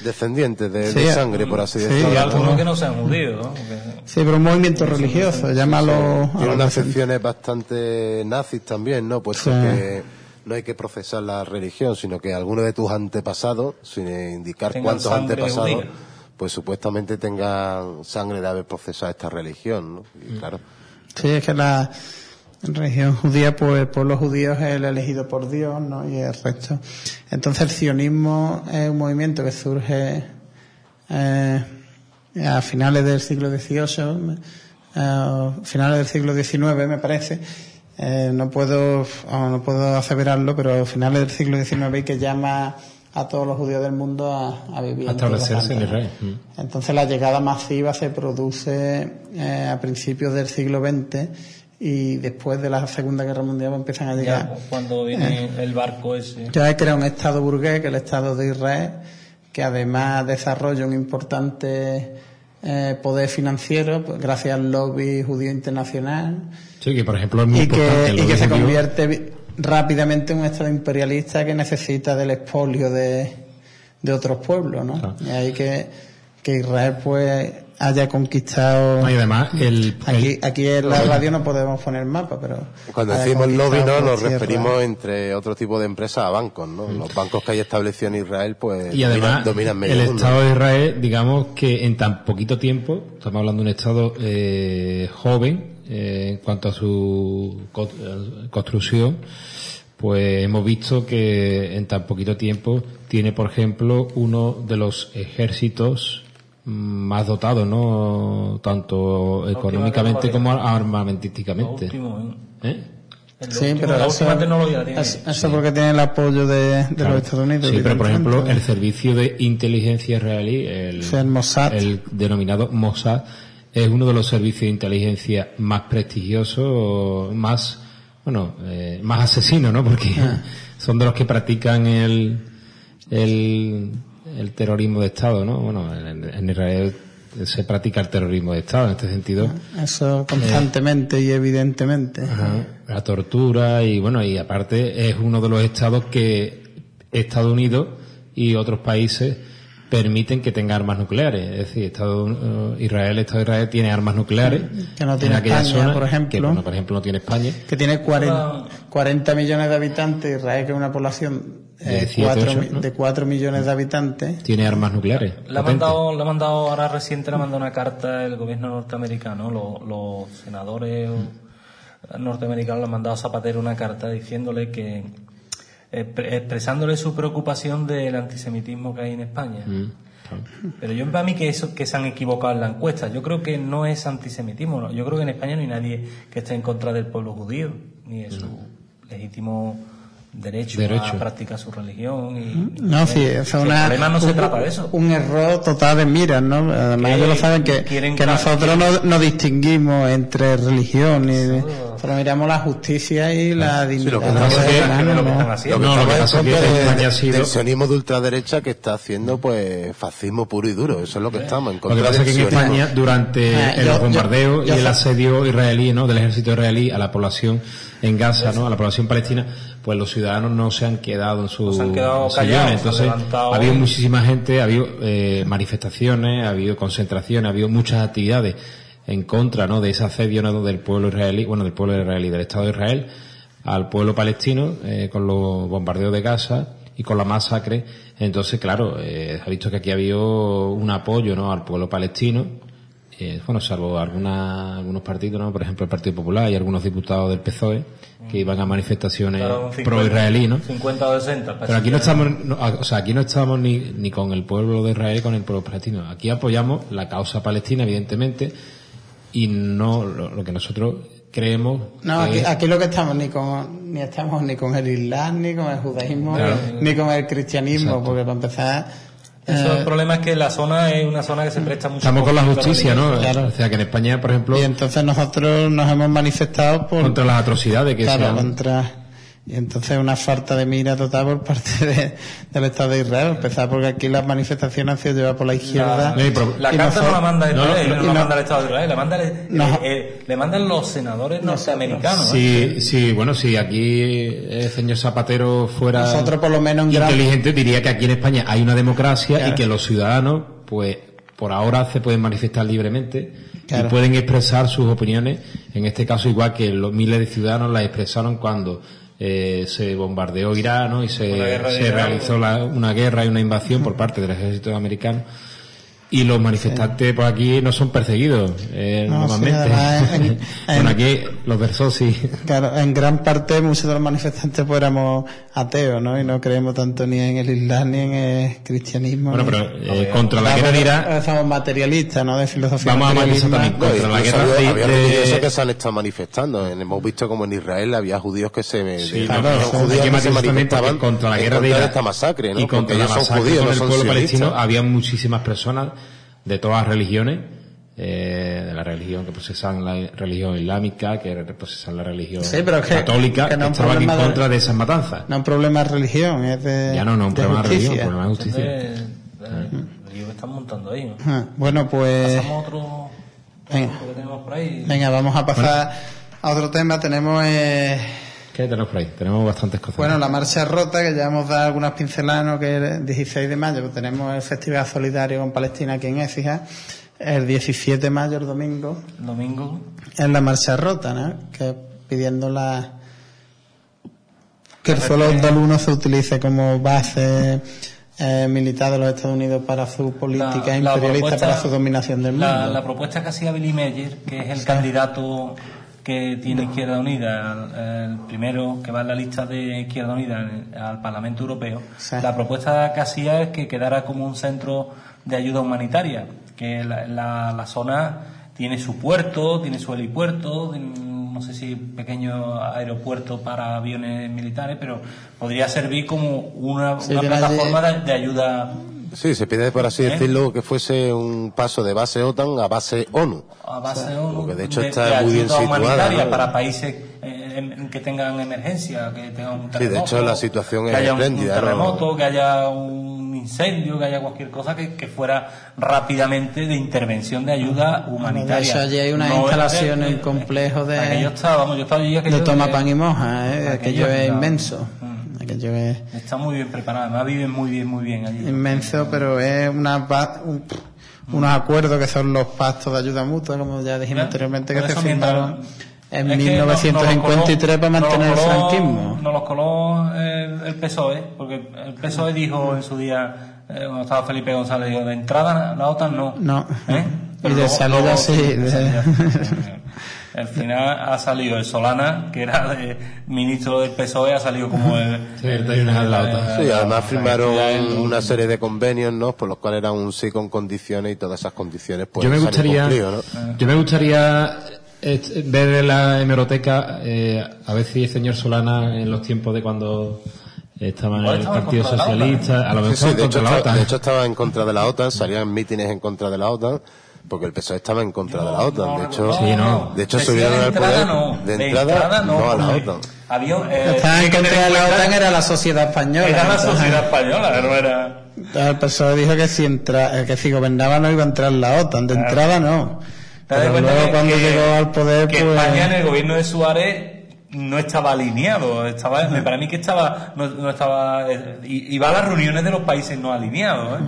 Descendientes de, Sí, de sangre, por así sí, decirlo. Y algunos que no sean judíos, ¿no? Porque- Sí, pero un movimiento religioso, llámalo... a Tiene los unas acepciones bastante nazis también, ¿no? Puesto Sí. que no hay que procesar la religión, sino que alguno de tus antepasados, sin indicar Tengan cuántos antepasados, judía. Pues supuestamente tengan sangre de haber procesado esta religión, ¿no? Y claro, Sí, es que la religión judía, pues el pueblo judío es el elegido por Dios, ¿no? Y el resto. Entonces el sionismo es un movimiento que surge eh, a finales del siglo XVIII, eh, finales del siglo XIX, me parece. Eh, no puedo, no puedo aseverarlo, pero a finales del siglo XIX y que llama a todos los judíos del mundo a, a vivir A establecerse en. Israel. Mm. Entonces la llegada masiva se produce eh, a principios del siglo XX y después de la Segunda Guerra Mundial empiezan a Ya, llegar. cuando viene el barco ese. Ya he creado un Estado burgués, que es el Estado de Israel, que además desarrolla un importante eh, poder financiero pues, gracias al lobby judío internacional Sí, que por ejemplo es muy y importante que, y que se convierte vi- rápidamente en un Estado imperialista que necesita del expolio de, de otros pueblos, ¿no? Claro. Y ahí que, que Israel pues haya conquistado... No, y además el, Aquí, el- aquí en la radio no podemos poner mapa, pero... Cuando decimos lobby, ¿no? Nos tierra. referimos, entre otro tipo de empresas, a bancos, ¿no? Los bancos que hay establecidos en Israel, pues, y además dominan, dominan medio el mundo. Estado de Israel, digamos que en tan poquito tiempo, estamos hablando de un Estado eh, joven eh, en cuanto a su eh, construcción, pues hemos visto que en tan poquito tiempo tiene, por ejemplo, uno de los ejércitos más dotados, ¿no? Tanto económicamente como armamentísticamente. ¿eh? El Sí, último, pero la eso, última tecnología la tiene. eso, porque tiene el apoyo de, de Claro. los Estados Unidos. Sí, pero por ejemplo, el servicio de inteligencia israelí, el, Sí, el Mossad. el denominado Mossad, es uno de los servicios de inteligencia más prestigiosos, más, bueno, eh, más asesinos, ¿no? Porque Ah. son de los que practican el, el, el terrorismo de Estado, ¿no? Bueno, en, en Israel se practica el terrorismo de Estado en este sentido. Eso constantemente y evidentemente. Ajá, la tortura y bueno, y aparte es uno de los estados que Estados Unidos y otros países permiten que tenga armas nucleares. Es decir, Estado, eh, Israel, Estado de Israel tiene armas nucleares Que no en tiene aquella España, zona por ejemplo. que, bueno, por ejemplo, no tiene España. que tiene 40, Ah. 40 millones de habitantes, Israel que es una población De eh, de 4 millones de habitantes. Tiene armas nucleares. Le ha, mandado, le ha mandado, ahora reciente le ha mandado una carta el gobierno norteamericano, los, los senadores norteamericanos le han mandado a Zapatero una carta diciéndole que, expresándole su preocupación del antisemitismo que hay en España. Mm. Pero yo para mí que eso que se han equivocado en la encuesta. Yo creo que no es antisemitismo. ¿no? Yo creo que en España no hay nadie que esté en contra del pueblo judío ni de su legítimo derecho, Derecho. a practicar su religión. Y, No, sí, eso una, El problema no se un, trata de eso. un error total de miras, ¿no? Además, Que ellos lo saben que, nosotros no, no distinguimos entre religión y solo miramos la justicia y la dignidad. lo que pasa es que- lo ¿no? Lo No, lo España de- ha sido- del sionismo de ultraderecha que está haciendo pues fascismo puro y duro. Eso es lo que estamos en Lo contra que pasa es que en. España, durante Ah, el yo- bombardeo yo- yo y el asedio israelí, ¿no? Del ejército israelí a la población en Gaza, ¿no? A la población palestina, pues los ciudadanos no se han quedado en sus se han quedado sillones. Entonces, ha habido muchísima gente, ha habido eh, manifestaciones, ha habido concentraciones, ha habido muchas actividades en contra, ¿no? De ese asedio, ¿no? Del pueblo israelí, bueno, del pueblo israelí, del Estado de Israel, al pueblo palestino, eh, con los bombardeos de Gaza y con la masacre. Entonces, claro, eh, ha visto que aquí ha habido un apoyo, ¿no? Al pueblo palestino, eh, bueno, salvo alguna, algunos partidos, ¿no? Por ejemplo, el Partido Popular y algunos diputados del PSOE que iban a manifestaciones Claro, un 50, pro-israelí, ¿no? 50 o 60. Pero aquí no estamos, no, o sea, aquí no estamos ni, ni con el pueblo de Israel, con el pueblo palestino. Aquí apoyamos la causa palestina, evidentemente, y no lo, lo que nosotros creemos. No, aquí, es- aquí lo que estamos ni con ni estamos ni con el Islam, ni con el judaísmo, Claro. ni con el cristianismo, Exacto. porque para empezar Eso, eh, el problema es que la zona es una zona que se presta mucho estamos con la justicia, ¿no? religioso. O sea, que en España, por ejemplo, y entonces nosotros nos hemos manifestado por contra las atrocidades que se claro, han- contra y entonces una falta de mira total por parte de- del Estado de Israel, empezar porque aquí las manifestaciones han sido llevadas por la izquierda. No hay pro- La carta no la manda No, Israel, no, no, la no- manda el Estado de Israel, la manda el- No. eh, eh, le mandan los senadores norteamericanos. ¿eh? Sí, sí, bueno, si aquí el señor Zapatero fuera Nosotros por lo menos inteligente diría que aquí en España hay una democracia Claro. y que los ciudadanos, pues, por ahora se pueden manifestar libremente Claro. y pueden expresar sus opiniones. En este caso, igual que los miles de ciudadanos las expresaron cuando eh, se bombardeó Irán ¿no? y se, se realizó la- una guerra y una invasión por parte del ejército americano. Y los manifestantes por aquí no son perseguidos, eh, No, sí, normalmente. además, en- <laughs> en- bueno, aquí los versos sí. Claro, en gran parte muchos de los manifestantes pues éramos ateos, ¿no? Y no creemos tanto ni en el Islam ni en el cristianismo. Bueno, pero eh, contra la guerra de Irán, Somos materialistas, ¿no? De filosofía Vamos a matizar también No, contra la guerra había, de- había de- religiosos que se han estado manifestando. En- Hemos visto como en Israel había judíos que se Sí, de- no, judíos hay que se manifestaban contra la en guerra de Irán esta masacre, ¿no? y contra Porque la ellos son masacre judíos, no contra el pueblo palestino había muchísimas personas de todas las religiones, eh, de la religión que procesan la religión islámica, que procesan la religión Sí, pero es que- católica, que que, no es un estaban en problema de- contra de esas matanzas. No es un problema de religión, es de. ya no, no, un de problema de religión, justicia. un problema de justicia. Entonces, eh, que están montando ahí. ¿no? Ajá. Bueno, pues. Pasamos a otro Venga. que tenemos por ahí. Venga, vamos a pasar a otro tema. Tenemos. Eh, ¿Qué tenemos por ahí? Tenemos bastantes cosas. Bueno, la marcha rota, que ya hemos dado algunas pinceladas, que el 16 de mayo pues tenemos el Festival Solidario con Palestina aquí en Écija. El 17 de mayo, el domingo, Domingo. es la marcha rota, ¿no? Que pidiendo la que el suelo del uno se utilice como base eh, militar de los Estados Unidos para su política La- la imperialista, propuesta- para su dominación del mundo. La, la propuesta que hacía Billy Meyer, que es el candidato que tiene Izquierda Unida, el, el primero que va en la lista de Izquierda Unida en- al Parlamento Europeo, Sí. la propuesta que hacía es que quedara como un centro de ayuda humanitaria, que la, la- la zona tiene su puerto, tiene su helipuerto, no sé si pequeño aeropuerto para aviones militares, pero podría servir como una, Sí, plataforma de, de ayuda Sí, se pide, por así ¿Eh? decirlo, que fuese un paso de base OTAN a base ONU. a base de ONU porque de hecho de, está de muy bien ayuda situada, humanitaria ¿no? para países eh, que tengan emergencia, que tengan un de terremoto. hecho, la situación que es haya un- espléndida, Un ¿no? terremoto, que haya un incendio, que haya cualquier cosa que, que fuera rápidamente de intervención de ayuda De humanitaria. hecho, allí hay una No instalación es- en complejo de- Aquello está, vamos, yo estaba allí aquello de toma de- pan y moja, ¿eh? aquello es era- inmenso. Es Está muy bien preparado, además viven muy bien, muy bien allí. inmenso, pero es una, un- unos acuerdos que son los pactos de ayuda mutua, como ya dijimos anteriormente, que se firmaron en Es que no- 1953 para mantener el franquismo. Nos los coló el, el PSOE, porque el PSOE dijo en su día, eh, cuando estaba Felipe González, dijo, de entrada la OTAN no. No. ¿Eh? Y de salida sí, de de- salida sí. <laughs> Al final ha salido el Solana, que era de ministro del PSOE, ha salido como el... De la OTAN. Sí, además firmaron el- una serie de convenios, ¿no? Por los cuales era un sí con condiciones y todas esas condiciones pues yo me gustaría, ¿no? yo me gustaría eh, ver en la hemeroteca eh, a ver si el señor Solana en los tiempos de cuando estaba en el Partido Socialista, a lo Sí, mejor sí, de, hecho, contra la estaba, OTAN. de hecho estaba en contra de la OTAN, salían mítines en contra de la OTAN, porque el PSOE estaba en contra de la OTAN. De hecho, Sí, no. de hecho subieron de al entrada poder. no, de entrada, no, a la OTAN. Había, eh, Estaba en contra de la OTAN era la sociedad española. Era la sociedad española, no era... El PSOE dijo que si, entra, eh, que si gobernaba no iba a entrar la OTAN, de entrada no. Pero luego cuando que- llegó al poder, que pues... España en el gobierno de Suárez no estaba alineado, estaba, me para mí que estaba, no, no estaba, eh, iba a las reuniones de los países no alineados, ¿eh?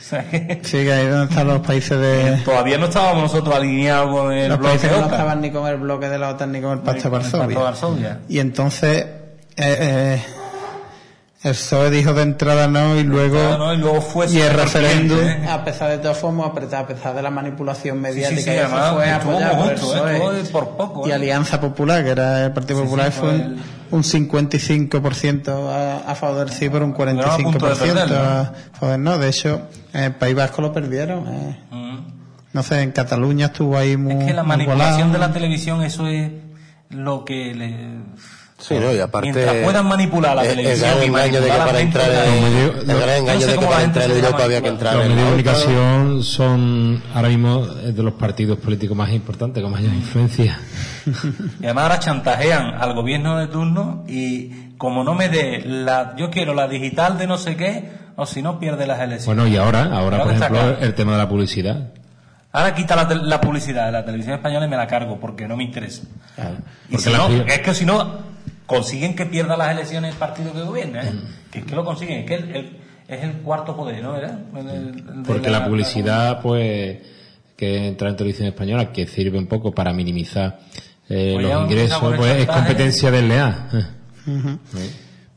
O sea que <laughs> Sí, que ahí donde están los países de... todavía no estábamos nosotros alineados con el Los bloque países que no OTAN. estaban ni con el bloque de la OTAN ni con el Pacto de de. Varsovia. Y entonces eh, eh, el PSOE dijo de entrada no y luego... ¿no? Y luego fue Y el referéndum, ¿eh? a pesar de todas formas, apretar, a pesar de la manipulación Sí, mediática, sí, sí, y eso además, fue apoyado por el ¿eh? PSOE. De por poco, y ¿eh? Alianza Popular, que era el Partido Sí, Popular, sí, fue el- un 55% a, a favor del sí, por un Estuvieron a punto de 45% perderlo. a favor no. De hecho, en el País Vasco lo perdieron. eh. Mm. No sé, en Cataluña estuvo ahí muy. Es que la manipulación volado. de la televisión, eso es lo que le... Sí, ¿no? Y aparte. Mientras puedan manipular la el- televisión El y gran engaño de que para entrar en. El gran engaño de que para entrar en Europa había que entrar Los en medios de comunicación son ahora mismo eh, de los partidos políticos más importantes, con mayor influencia. Y además ahora chantajean al gobierno de turno y como no me dé la, yo quiero la digital de no sé qué, o si no pierde las elecciones. Bueno, y ahora, ahora Claro por ejemplo, claro. el tema de la publicidad. Ahora quita la, la publicidad de la televisión española y me la cargo porque no me interesa. Y Porque si la no, es que si no, consiguen que pierda las elecciones el partido que gobierna, ¿eh? Mm. Que es que lo consiguen, es que el- el- es el cuarto poder, ¿no? ¿Verdad? El- Porque la publicidad, pues, que entra en televisión española, que sirve un poco para minimizar eh, Pues los ingresos, pues es competencia del LEA. Bueno,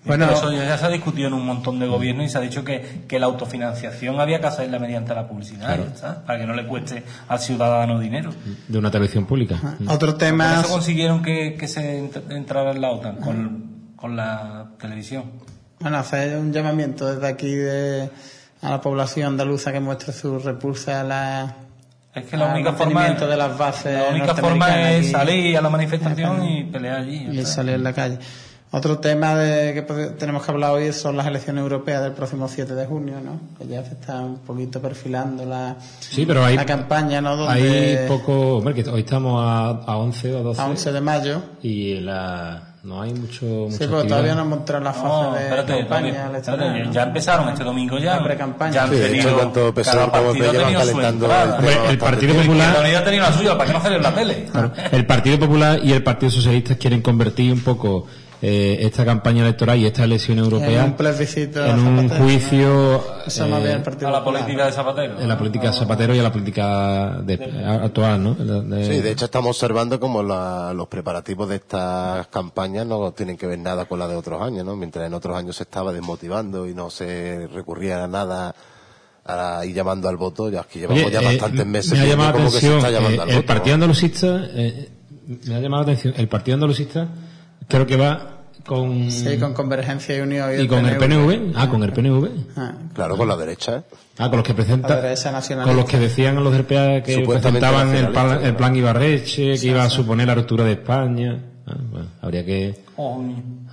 Bueno, eso ya se ha discutido en un montón de gobiernos y se ha dicho que, que la autofinanciación había que hacerla mediante la publicidad, está, para que no le cueste al ciudadano dinero. De una televisión pública. otro Por tema. eso consiguieron que, que se ent- entrara en la OTAN con, con la televisión. Bueno, hacer un llamamiento desde aquí de, a la población andaluza que muestre su repulsa a la. Es que la única forma, mantenimiento de las bases la única forma es salir a la manifestación y pelear allí. y salir en la calle. Otro tema de que pod- tenemos que hablar hoy son las elecciones europeas del próximo 7 de junio, ¿no? Que ya se está un poquito perfilando la, Sí, pero hay, la campaña, ¿no? Donde hay poco. Hombre, que hoy estamos a, a 11 o 12. a 11 de mayo. Y la, no hay mucho. Sí, pero todavía no han mostrado la fase No, de espérate, campaña espérate, ¿no? ya empezaron este domingo ya. La precampaña. Ya han Sí, tenido, tanto PSOE cada como ha llevan calentando el el bastante Partido. La Popular. unidad ha tenido la suya, ¿para qué no sale en la tele? Claro, el Partido Popular y el Partido Socialista quieren convertir un poco eh, esta campaña electoral y esta elección europea En un plebiscito en un Zapatero, juicio eh, A la Popular. política de Zapatero. en la política de Zapatero y en la política de- actual, ¿no? De- de- Sí, de hecho estamos observando como la- los preparativos de estas campañas no tienen que ver nada con la de otros años, ¿no? Mientras en otros años se estaba desmotivando y no se recurría a nada a ir llamando al voto, ya aquí llevamos Oye, ya eh, bastantes meses me ha viendo llamado la como que se está llamando eh, al el voto. Partido ¿no? Andalucista eh, me ha llamado la atención el Partido Andalucista creo que va con Sí, con Convergencia y Unión y, y con el PNV ah con el PNV Ah, Claro, con la derecha, ¿eh? ah con los que la presentan con los que decían los del PA que presentaban el plan, el Ibarreche que iba a suponer la ruptura de España Ah, bueno, habría que.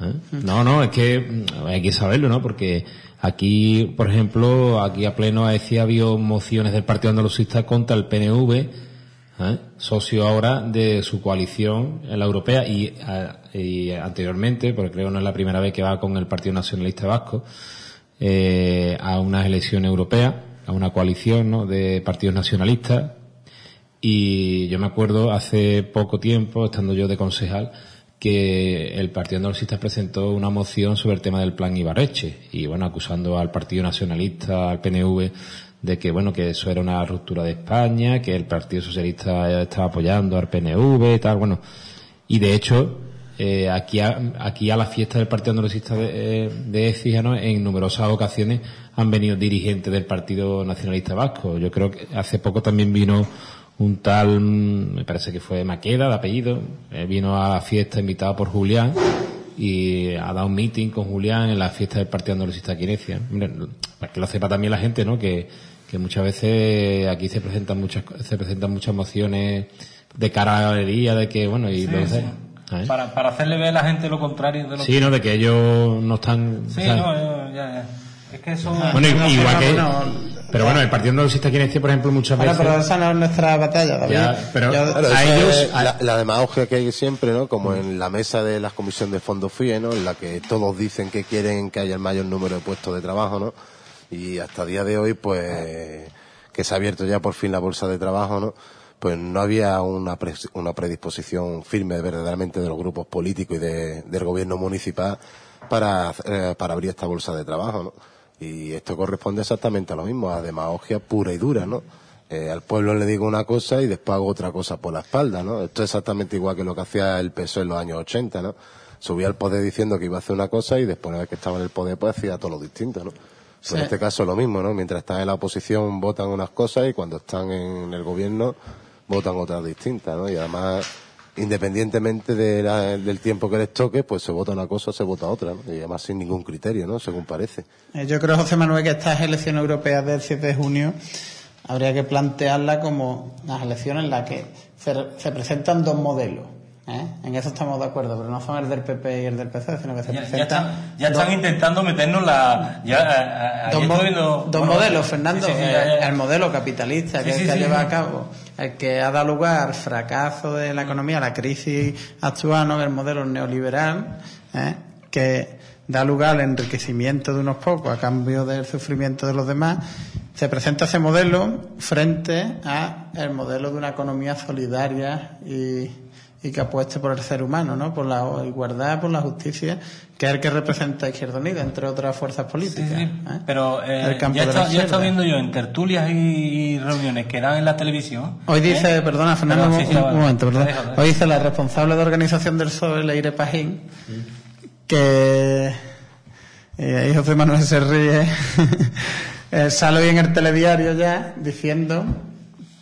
¿Eh? No, no, es que mm, hay que saberlo, ¿no? Porque aquí, por ejemplo, aquí a pleno decía había mociones del Partido Andalucista contra el PNV, ¿eh? socio ahora de su coalición en la europea y, y anteriormente, porque creo no es la primera vez que va con el Partido Nacionalista Vasco, eh, a unas elecciones europeas, a una coalición ¿no? de partidos nacionalistas y yo me acuerdo hace poco tiempo, estando yo de concejal, que el Partido Andalucista presentó una moción sobre el tema del plan Ibarreche y bueno, acusando al Partido Nacionalista, al PNV, de que bueno, que eso era una ruptura de España, que el Partido Socialista estaba apoyando al PNV y tal, bueno. Y de hecho, eh, aquí, a, aquí a la fiesta del Partido Andalucista de, eh, de en numerosas ocasiones han venido dirigentes del Partido Nacionalista Vasco. Yo creo que hace poco también vino un tal, mm, me parece que fue Maqueda, de apellido, eh, vino a la fiesta invitado por Julián y ha dado un meeting con Julián en la fiesta del Partido Andalucista aquí en Para que lo sepa también la gente, ¿no? Que, que muchas veces aquí se presentan muchas, se presentan muchas mociones de cara a la galería, de que, bueno, y ¿sabes? Para, para hacerle ver a la gente lo contrario de lo Sí, ¿no? De que ellos no están... Sí, no, ya, ya, ya. Es que eso... Bueno, No, igual pero que... bueno, pero bueno, el Partido Andalucista aquí en Écija, por ejemplo, muchas Bueno, veces... pero esa no es nuestra batalla, David. Ya, pero- Yo- Claro, A ellos- es la, la demagogia que hay siempre, ¿no? Como en la mesa de la comisión de fondos FIE, ¿no? En la que todos dicen que quieren que haya el mayor número de puestos de trabajo, ¿no? Y hasta día de hoy, pues, que se ha abierto ya por fin la bolsa de trabajo, ¿no? Pues no había una, pre- una predisposición firme verdaderamente de los grupos políticos y de- del gobierno municipal para, eh, para abrir esta bolsa de trabajo, ¿no? Y esto corresponde exactamente a lo mismo, a demagogia pura y dura, ¿no? Eh, al pueblo le digo una cosa y después hago otra cosa por la espalda, ¿no? Esto es exactamente igual que lo que hacía el PSOE en los años 80, ¿no? Subía al poder diciendo que iba a hacer una cosa y después una vez que estaba en el poder pues hacía todo lo distinto, ¿no? Pues Sí. En este caso lo mismo, ¿no? Mientras están en la oposición votan unas cosas y cuando están en el gobierno votan otras distintas, ¿no? Y además, independientemente de la- del tiempo que les toque, pues se vota una cosa o se vota otra, ¿no? Y además sin ningún criterio, ¿no? Según parece. Eh, Yo creo, José Manuel, que estas elecciones europeas del 7 de junio habría que plantearlas como las elecciones en las que se, se presentan dos modelos. ¿Eh? En eso estamos de acuerdo, pero no son el del PP y el del PC, sino que se Ya, ya presentan están, ya dos- están intentando meternos la... Ya, a- dos, ayer mo- estuve viendo- dos bueno, modelos, Fernando. sí, sí, ya, ya, ya. El modelo capitalista que, sí, que lleva a cabo, el que ha dado lugar al fracaso de la economía, a la crisis actual, ¿no? el modelo neoliberal, ¿eh? que da lugar al enriquecimiento de unos pocos a cambio del sufrimiento de los demás. Se presenta ese modelo frente a el modelo de una economía solidaria y, y que apueste por el ser humano, ¿no? Por la igualdad, por la justicia, que es el que representa a Izquierda Unida, entre otras fuerzas políticas. sí. ¿eh? Pero eh, El ya, está, ya viendo yo en tertulias y, reuniones que dan en la televisión. Hoy dice, ¿eh? perdona, Fernando, Perdón, un, sí, sí, un vale. momento, perdón. Hoy dice la responsable de organización del PSOE, Leire Pajín, que y ahí José Manuel se ríe, <laughs> eh, sale hoy en el telediario ya diciendo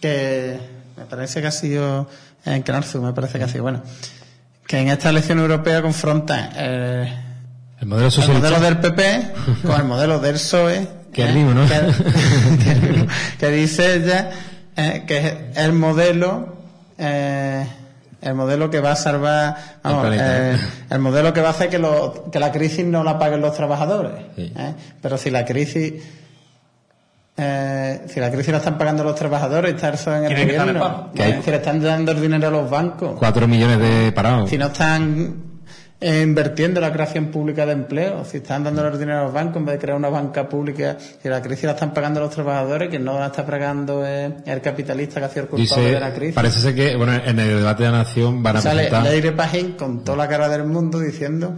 que, me parece que ha sido en Sur, me parece que ha sido, bueno, que en esta elección europea confronta eh, El modelo el modelo del PP con el modelo del PSOE. <laughs> Que es ¿eh? mismo, ¿no? Que, dice ella eh, que es el modelo, eh, el modelo que va a salvar, vamos, El eh, el modelo que va a hacer que, lo- que la crisis no la paguen los trabajadores. Sí. ¿eh? Pero si la crisis, eh, si la crisis la están pagando los trabajadores y está el PSOE en el Quiere que están en gobierno, paro. Que hay- si le están dando el dinero a los bancos, Cuatro millones de parados. si no están eh, invirtiendo en la creación pública de empleo, si están dando el dinero a los bancos en vez de crear una banca pública, si la crisis la están pagando los trabajadores, que no la está pagando eh, el capitalista que ha sido el culpable Dice, de la crisis. parece ser que, bueno, en el debate de la nación van a Sale presentar... Leire Pajín con toda la cara del mundo diciendo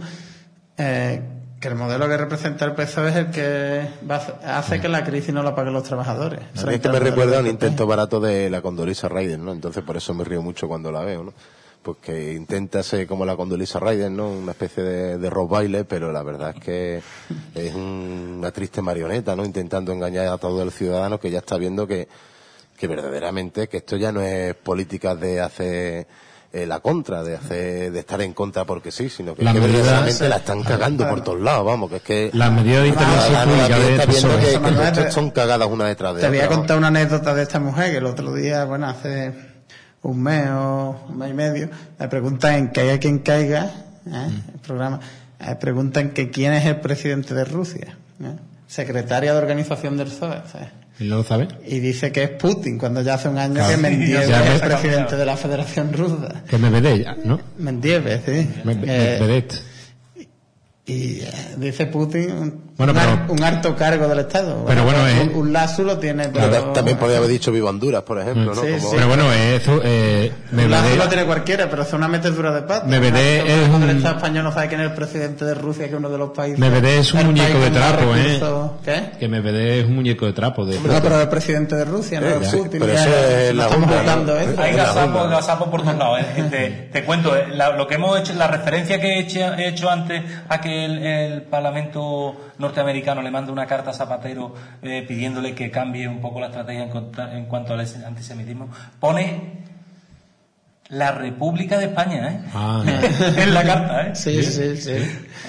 eh, que el modelo que representa el PSOE es el que va a hace que la crisis no la paguen los trabajadores. A mí es que me recuerda del un intento barato de la Condolisa Rider, ¿no? Entonces por eso me río mucho cuando la veo, ¿no? Porque intenta ser como la Condolisa Rider, ¿no? Una especie de, de rock baile, pero la verdad es que es un- una triste marioneta, ¿no? Intentando engañar a todo el ciudadano que ya está viendo que, que verdaderamente que esto ya no es política de hacer eh, la contra, de hacer, de estar en contra porque sí, sino que, La es que medida- verdaderamente la están cagando por todos lados, vamos, que es que Las medidas de intervención pública de está viendo que, Manuel, son cagadas una detrás de Te voy a contar una anécdota de esta mujer que el otro día, bueno, hace un mes o un mes y medio, le preguntan en Caiga quien caiga, ¿eh? el programa, le preguntan que quién es el presidente de Rusia, ¿eh? secretaria de organización del PSOE. ¿sabes? ¿Y no lo sabe? Y dice que es Putin, cuando ya hace un año Claro. que Mendiev <laughs> Ya es el presidente de la Federación Rusa. Que me ya, ¿no? Mendiev, sí. Me, Eh, Medvedev. y eh, dice Putin, Bueno, un, pero- ar- un harto cargo del Estado. Pero bueno, eh, un, un lazo lo tiene, Pero pero... ta- también podría haber dicho Viva Honduras, por ejemplo, ¿no? Sí, Como- sí. Pero bueno, eso, eh, me Un lazo lo tiene cualquiera, pero es una metedura de pata. Un es un- del Estado español no sabe quién es el presidente de Rusia, que es uno de los países... Medvedev es un el muñeco de trapo, ¿eh? ¿Qué? que MVD es un muñeco de trapo. De, No, pero el presidente de Rusia, no Eh, es Putin. pero ya, eso es la estamos ¿no? ¿eh? Hay Es gazapo, por todos lados. ¿eh? Te, cuento, la- lo que hemos hecho, la referencia que he hecho, he hecho antes a que el, el Parlamento norteamericano le manda una carta a Zapatero eh, pidiéndole que cambie un poco la estrategia en, contra- en cuanto al antisemitismo, pone la República de España, ¿eh? Ah, <laughs> en la carta, ¿eh? Sí, sí, sí.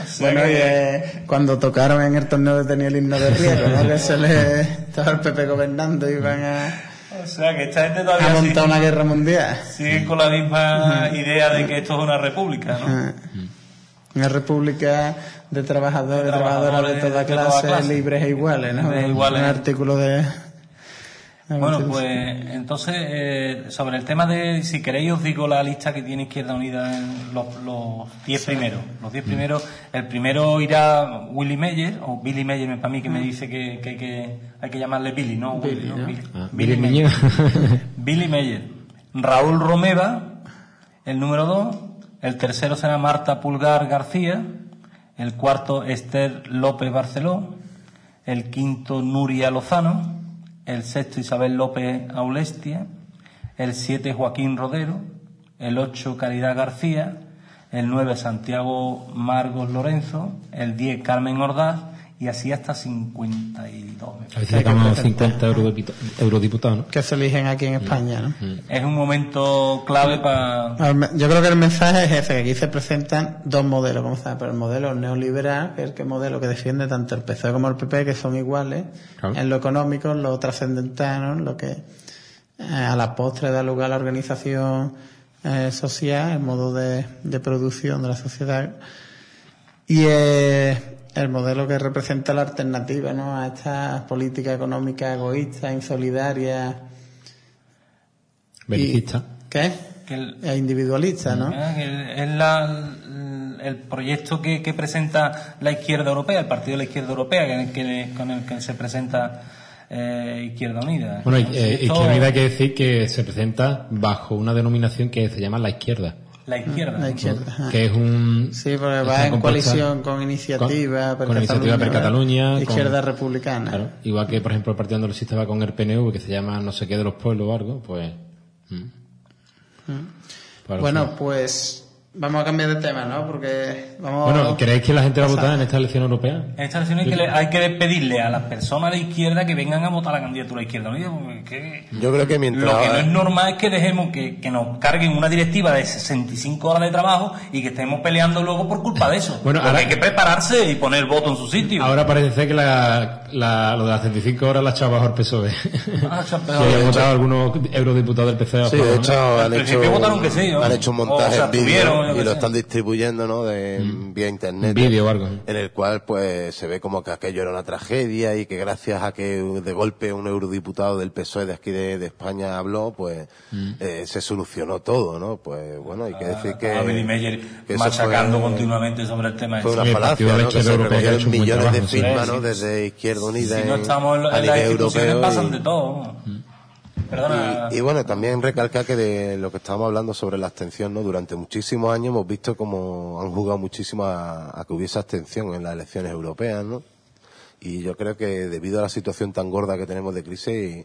sea Bueno, y eh, cuando tocaron en el torneo de tenía el himno de riego, ¿no? Que se le estaba el PP gobernando y iban a, O sea, que esta gente todavía sigue, una guerra mundial. sigue con la misma idea de que esto es una república, ¿no? Una república de trabajadores, De trabajadoras de trabajadores toda de toda clase, libres e iguales, ¿no? Iguales. Un artículo de... Bueno, pues entonces, eh, sobre el tema de, si queréis, os digo la lista que tiene Izquierda Unida en los, los 10 primeros. Los 10 primeros, el primero irá Willy Meyer, o Billy Meyer, para mí que me dice que, que hay, que hay que llamarle Billy, ¿no? Willy, Billy, ¿no? ¿no? Billy. Ah, Billy Billy Meyer. Meyer. Billy Meyer. Raúl Romeva, el número 2. El tercero será Marta Pulgar García. El cuarto, Esther López Barceló. El quinto, Nuria Lozano. El sexto, Isabel López Aulestia. El siete, Joaquín Rodero. El ocho, Caridad García. El nueve, Santiago Margos Lorenzo. El diez, Carmen Ordaz. Y así hasta 52. me A veces sacamos 50 eurodiput- eurodiputados, ¿no? Que se eligen aquí en España, ¿no? Es un momento clave para... Me- Yo creo que el mensaje es ese, que aquí se presentan dos modelos, como sabes, pero el modelo neoliberal, que es el que modelo que defiende tanto el PSOE como el PP, que son iguales, Claro. en lo económico, en lo trascendental, ¿no? en lo que eh, a la postre da lugar a la organización eh, social, el modo de, de producción de la sociedad. Y eh, el modelo que representa la alternativa ¿no? a esta política económica egoísta, insolidaria. Belicista. ¿Qué? que el- Es individualista, ¿no? Ah, Es la- el proyecto que, que presenta la izquierda europea, el partido de la izquierda europea, que, que- con el que se presenta eh, Izquierda Unida. Bueno, eh, Izquierda Unida hay que decir que se presenta bajo una denominación que se llama la izquierda. La izquierda. La izquierda. Que es un. Sí, porque va en coalición con Iniciativa con- per con Iniciativa per ¿no? Cataluña, Izquierda con- Republicana. Claro, igual que, por ejemplo, el Partido Andalucista va con el PNV, que se llama no sé qué de los pueblos o algo, pues. mm. Pues, Bueno, pues vamos a cambiar de tema, ¿no? Porque vamos Bueno, ¿creéis que la gente va a votar en esta elección europea? En esta elección hay que, le- hay que pedirle a las personas de izquierda que vengan a votar la candidatura de Izquierda Unida. porque Yo creo que mientras... Lo que no es normal es que dejemos que, que nos carguen una directiva de 65 horas de trabajo y que estemos peleando luego por culpa de eso. Bueno, Porque ahora- hay que prepararse y poner el voto en su sitio. Ahora parece ser que la, la- lo de las 35 horas la ha echado bajo el PSOE. Ah, que <laughs> habían votado algunos eurodiputados del PSOE. a Sí, de hecho han hecho, votaron que sí, ¿no? han hecho un O montaje en abstuvieron, y lo están distribuyendo ¿no? de, vía internet. Vídeo o algo. En el cual pues se ve como que aquello era una tragedia y que gracias a que de golpe un eurodiputado del PSOE de aquí de, de España habló, pues eh, se solucionó todo, ¿no? Pues bueno, hay que decir que... a Meyer que machacando fue- continuamente sobre el tema Fue ese. una falacia, ¿no? Que se recogieron millones trabajo, de firmas, ¿no? Desde Izquierda Unida Si no en- estamos en, en las europeo pasan de todo. Perdona. Y, bueno, también recalcar que de lo que estábamos hablando sobre la abstención, ¿no? Durante muchísimos años hemos visto como han jugado muchísimo a, a que hubiese abstención en las elecciones europeas, ¿no? Y yo creo que debido a la situación tan gorda que tenemos de crisis,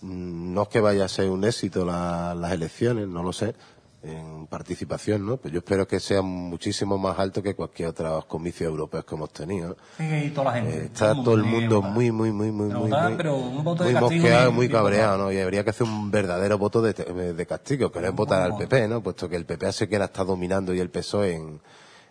mm, no es que vaya a ser un éxito la- las elecciones, no lo sé, en participación, ¿no? Pues yo espero que sea muchísimo más alto que cualquier otro comicio europeo que hemos tenido, ¿no? Sí, y toda la gente. Eh, está todo el mundo muy, muy, muy, muy, muy, muy, pero un voto de muy mosqueado, muy cabreado. ¿no? Y habría que hacer un verdadero voto de, de castigo, que no es votar al PP, ¿no? Puesto que el PP hace que la está dominando y el PSOE en,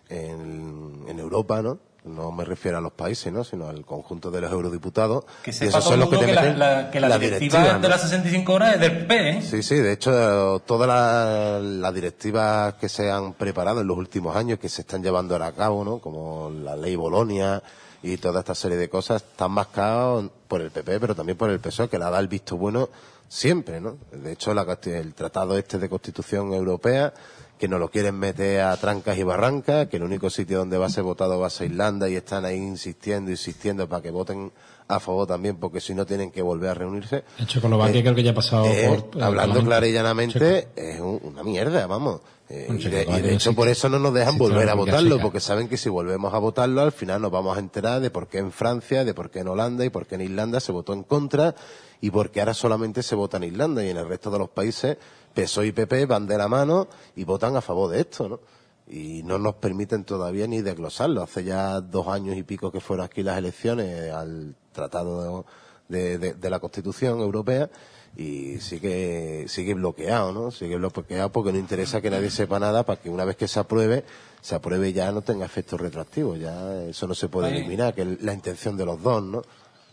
en, en Europa, ¿no? No me refiero a los países, ¿no? Sino al conjunto de los eurodiputados. Que y sepa esos todo son los que te que la, meten la- que la la directiva, directiva, de ¿no? las 65 horas es del PP, ¿eh? Sí, sí, de hecho, todas las, las directivas que se han preparado en los últimos años, que se están llevando ahora a cabo, ¿no? Como la ley Bolonia y toda esta serie de cosas, están mascadas por el PP, pero también por el PSOE, que le da el visto bueno siempre, ¿no? De hecho, la, el tratado este de Constitución Europea, que nos lo quieren meter a trancas y barrancas, que el único sitio donde va a ser votado va a ser Irlanda y están ahí insistiendo, insistiendo para que voten a favor también, porque si no tienen que volver a reunirse. En Checoslovaquia Eh, creo que ya ha pasado Eh, por... eh, hablando clara y llanamente, es un- una mierda, vamos. Eh, y, de, y de hecho por eso no nos dejan volver a porque votarlo, porque saben que si volvemos a votarlo al final nos vamos a enterar de por qué en Francia, de por qué en Holanda y por qué en Irlanda se votó en contra y por qué ahora solamente se vota en Irlanda y en el resto de los países PSOE y PP van de la mano y votan a favor de esto, ¿no? Y no nos permiten todavía ni desglosarlo. Hace ya dos años y pico que fueron aquí las elecciones al Tratado de, de- de la Constitución Europea y sigue, sigue bloqueado, ¿no? Sigue bloqueado porque no interesa que nadie sepa nada para que una vez que se apruebe, se apruebe ya no tenga efectos retroactivos. Ya eso no se puede eliminar, que es la intención de los dos, ¿no?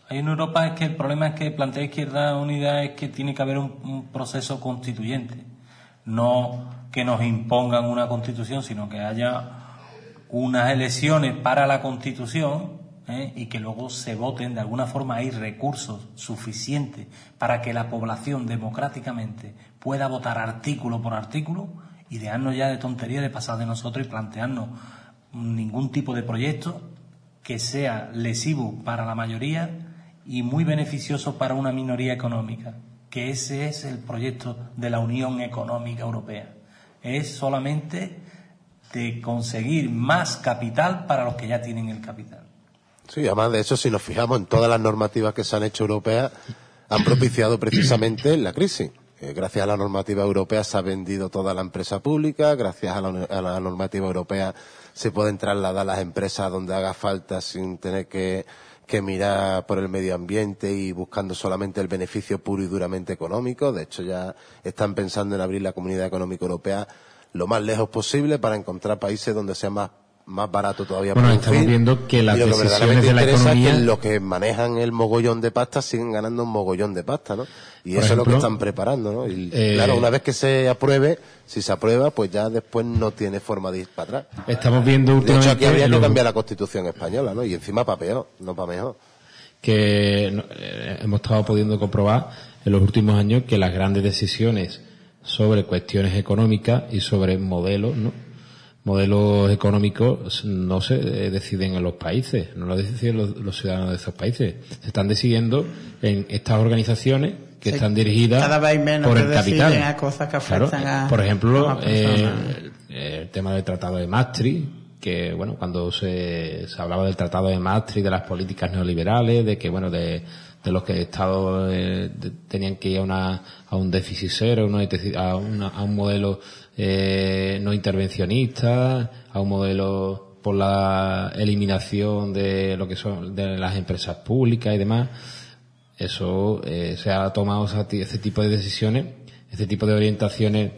Ahí en Europa es que el problema es que plantea Izquierda Unida es que tiene que haber un, proceso constituyente. No que nos impongan una constitución, sino que haya unas elecciones para la constitución ¿eh? y que luego se voten. De alguna forma hay recursos suficientes para que la población democráticamente pueda votar artículo por artículo y dejarnos ya de tontería de pasar de nosotros y plantearnos ningún tipo de proyecto que sea lesivo para la mayoría y muy beneficioso para una minoría económica, que ese es el proyecto de la Unión Económica Europea. Es solamente de conseguir más capital para los que ya tienen el capital. Sí, además de eso, si nos fijamos en todas las normativas que se han hecho europeas, han propiciado precisamente la crisis. Eh, gracias a la normativa europea se ha vendido toda la empresa pública, gracias a la, a la normativa europea se pueden trasladar las empresas donde haga falta sin tener que, que mirar por el medio ambiente y buscando solamente el beneficio puro y duramente económico. De hecho, ya están pensando en abrir la Comunidad Económica Europea lo más lejos posible para encontrar países donde sea más, más barato todavía Bueno, producir. estamos viendo que las Y lo verdaderamente de la interesa es economía- que los que manejan el mogollón de pasta siguen ganando un mogollón de pasta, ¿no? Y Por eso es lo que están preparando, ¿no? Y eh, claro, una vez que se apruebe, si se aprueba, pues ya después no tiene forma de ir para atrás. Estamos viendo De últimamente... hecho, aquí habría que los- cambiar la constitución española, ¿no? Y encima para peor, no para mejor. que eh, hemos estado pudiendo comprobar en los últimos años que las grandes decisiones sobre cuestiones económicas y sobre modelos, ¿no? Modelos económicos no se eh, deciden en los países, no lo deciden los, los ciudadanos de esos países, se están decidiendo en estas organizaciones que están dirigidas cada vez menos por el capital. a cosas que Claro, a- por ejemplo, eh, el, el tema del Tratado de Maastricht, que bueno, cuando se, se hablaba del Tratado de Maastricht, de las políticas neoliberales, de que bueno, de, de los que Estados eh, tenían que ir a, una, a un déficit cero, ¿no? a, una- a un modelo eh, no intervencionista, a un modelo por la eliminación de lo que son de las empresas públicas y demás. Eso eh, se ha tomado ese tipo de decisiones, ese tipo de orientaciones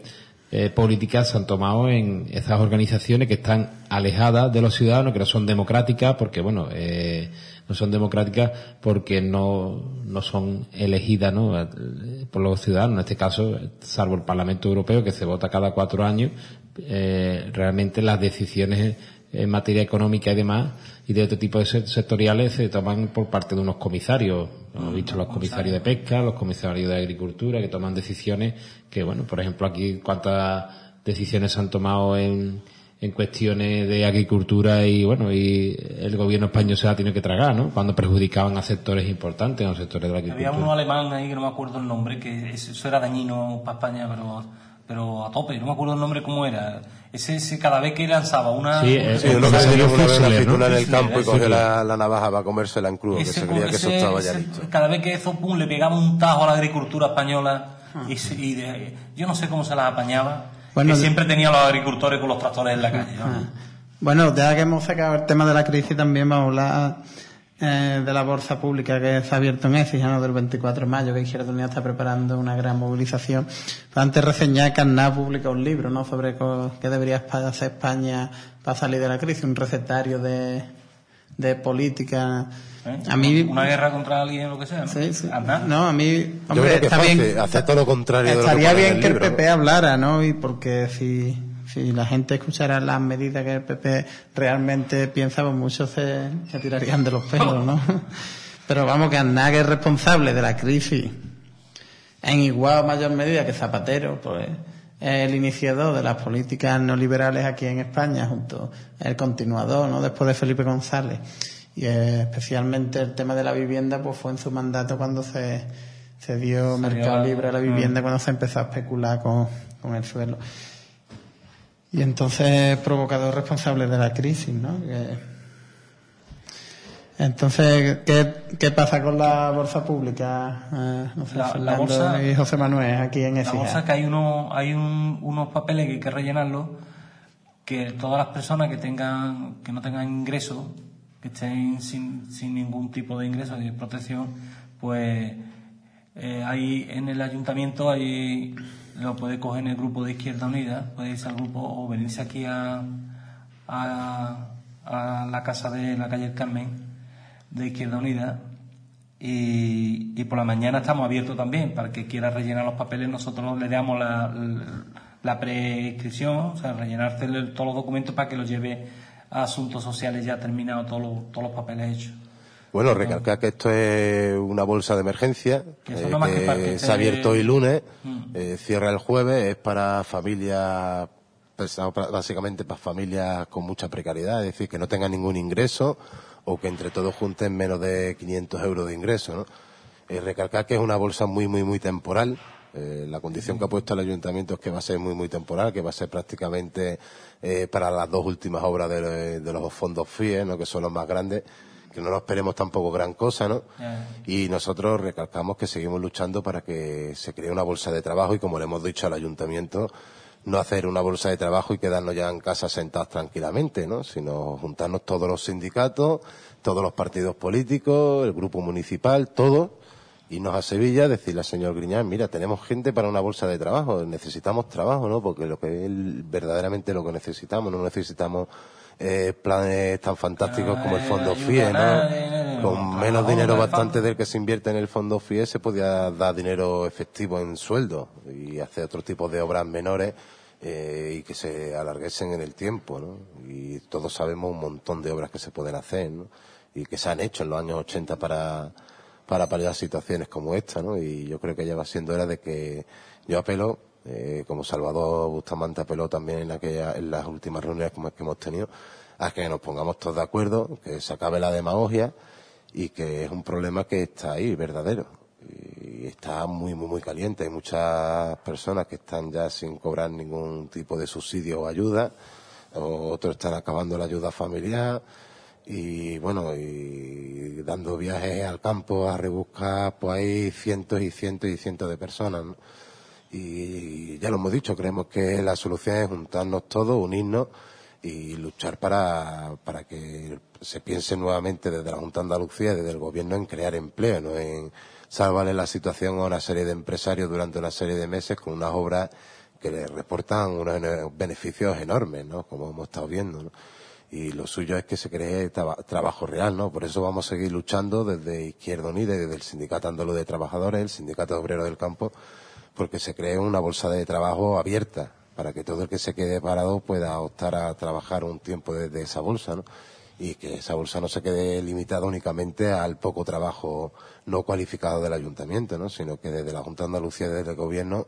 eh, políticas se han tomado en esas organizaciones que están alejadas de los ciudadanos, que no son democráticas, porque bueno, eh, no son democráticas porque no, no son elegidas ¿no? Por los ciudadanos. En este caso, salvo el Parlamento Europeo, que se vota cada cuatro años, eh, realmente las decisiones en materia económica y demás y de otro tipo de se- sectoriales se toman por parte de unos comisarios. Hemos visto los comisarios de pesca, los comisarios de agricultura que toman decisiones que, bueno, por ejemplo, aquí cuántas decisiones se han tomado en, en cuestiones de agricultura y, bueno, y el gobierno español se la tiene que tragar, ¿no? Cuando perjudicaban a sectores importantes, a los sectores de la Había agricultura. uno alemán ahí que no me acuerdo el nombre, que eso era dañino para España, pero, pero a tope, no me acuerdo el nombre cómo era. Ese, ese cada vez que lanzaba una... Sí, eh, Sí, uno que una Fussler, ¿no? en el campo y cogió la, la navaja para comérsela en crudo, que Ese- se creía que eso estaba ya listo. Cada vez que eso pum, le pegaba un tajo a la agricultura española y, se- y de- yo no sé cómo se las apañaba. Bueno, que siempre tenía los agricultores con los tractores en la calle. ¿no? Bueno, ya que hemos sacado el tema de la crisis, también vamos a hablar eh, de la bolsa pública que se ha abierto en Écija, ¿no? del 24 de mayo, que Izquierda Unida está preparando una gran movilización. Pero antes reseñar que ANA publica un libro ¿no? sobre qué debería hacer España para salir de la crisis, un recetario de, de política. ¿Eh? A mí, Una guerra contra alguien o lo que sea. ¿no? Sí, sí. Anda. No, a mí, Yo hombre, creo que está fácil, bien. hacer todo lo contrario de lo que Estaría bien el que el. PP hablara, ¿no? Y porque si, si la gente escuchara las medidas que el PP realmente piensa, pues muchos se, se tirarían de los pelos, ¿no? <laughs> Pero vamos, que Aznar que es responsable de la crisis en igual o mayor medida que Zapatero, pues el iniciador de las políticas neoliberales aquí en España, junto el continuador, ¿no? Después de Felipe González. Y especialmente el tema de la vivienda, pues fue en su mandato cuando se, se dio mercado libre a la vivienda, cuando se empezó a especular con, con el suelo. Y entonces provocador responsable de la crisis, ¿no? Que- entonces, ¿qué, ¿qué pasa con la bolsa pública? Eh, no sé, La- la bolsa- y José Manuel aquí en La Écija. bolsa que hay, uno, hay un- unos papeles que hay que rellenarlos, que todas las personas que tengan que no tengan ingresos, estén sin, sin ningún tipo de ingreso de protección, pues eh, ahí en el ayuntamiento ahí lo puede coger en el grupo de Izquierda Unida, puede irse al grupo o venirse aquí a, a, a la casa de la calle Carmen de Izquierda Unida. Y, y por la mañana estamos abiertos también para que quiera rellenar los papeles nosotros le damos la, la prescripción o sea rellenarte el- todos los documentos para que los lleve asuntos sociales ya terminados todos los, todos los papeles hechos Bueno, recalcar que esto es una bolsa de emergencia Que eh, no más que que para que se ha abierto hoy lunes, Mm. eh, cierra el jueves, es para familias, pensado para- básicamente para familias con mucha precariedad, es decir, que no tengan ningún ingreso o que entre todos junten menos de 500 euros de ingreso, ¿no? Eh, recalcar que es una bolsa muy, muy, muy temporal. Eh, la condición que ha puesto el ayuntamiento es que va a ser muy, muy temporal, que va a ser prácticamente eh, para las dos últimas obras de, de los fondos FIE, ¿no? que son los más grandes, que no nos esperemos tampoco gran cosa, ¿no? Y nosotros recalcamos que seguimos luchando para que se cree una bolsa de trabajo y, como le hemos dicho al ayuntamiento, no hacer una bolsa de trabajo y quedarnos ya en casa sentados tranquilamente, ¿no? Sino juntarnos todos los sindicatos, todos los partidos políticos, el grupo municipal, todos, irnos a Sevilla, decirle al señor Griñán, mira, tenemos gente para una bolsa de trabajo, necesitamos trabajo, ¿no? Porque lo que es verdaderamente lo que necesitamos, no necesitamos eh, planes tan fantásticos como el fondo FIE, ¿no? Con menos dinero bastante del que se invierte en el fondo FIE se podía dar dinero efectivo en sueldo y hacer otro tipo de obras menores eh, y que se alarguesen en el tiempo, ¿no? Y todos sabemos un montón de obras que se pueden hacer, ¿no? Y que se han hecho en los años 80 para, para paliar situaciones como esta, ¿no? Y yo creo que ya va siendo hora de que yo apelo, eh, como Salvador Bustamante apeló también en, aquella, en las últimas reuniones que hemos, que hemos tenido, a que nos pongamos todos de acuerdo, que se acabe la demagogia y que es un problema que está ahí, verdadero. Y está muy, muy, muy caliente. Hay muchas personas que están ya sin cobrar ningún tipo de subsidio o ayuda, otros están acabando la ayuda familiar y bueno, y dando viajes al campo a rebuscar, pues hay cientos y cientos y cientos de personas, ¿no? Y ya lo hemos dicho, creemos que la solución es juntarnos todos, unirnos y luchar para, para que se piense nuevamente desde la Junta de Andalucía, desde el Gobierno, en crear empleo, no en salvarle la situación a una serie de empresarios durante una serie de meses con unas obras que les reportan unos ene- beneficios enormes, ¿no? Como hemos estado viendo, ¿no? Y lo suyo es que se cree traba- trabajo real, ¿no? Por eso vamos a seguir luchando desde Izquierda Unida y desde el Sindicato Andaluz de Trabajadores, el Sindicato Obrero del Campo, porque se cree una bolsa de trabajo abierta para que todo el que se quede parado pueda optar a trabajar un tiempo desde esa bolsa, ¿no? Y que esa bolsa no se quede limitada únicamente al poco trabajo no cualificado del ayuntamiento, ¿no? Sino que desde la Junta de Andalucía, desde el gobierno,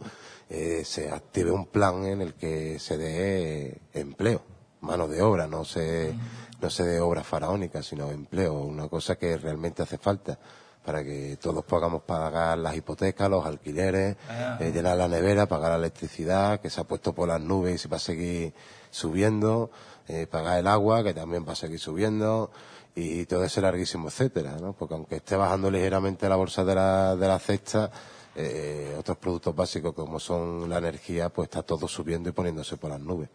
eh, se active un plan en el que se dé empleo, mano de obra, no se, no se dé obra faraónica, sino empleo, una cosa que realmente hace falta para que todos podamos pagar las hipotecas, los alquileres, eh, llenar la nevera, pagar la electricidad, que se ha puesto por las nubes y se va a seguir subiendo, eh, pagar el agua, que también va a seguir subiendo, y todo ese larguísimo etcétera, ¿no? Porque aunque esté bajando ligeramente la bolsa de la, de la cesta, eh, otros productos básicos como son la energía, pues está todo subiendo y poniéndose por las nubes.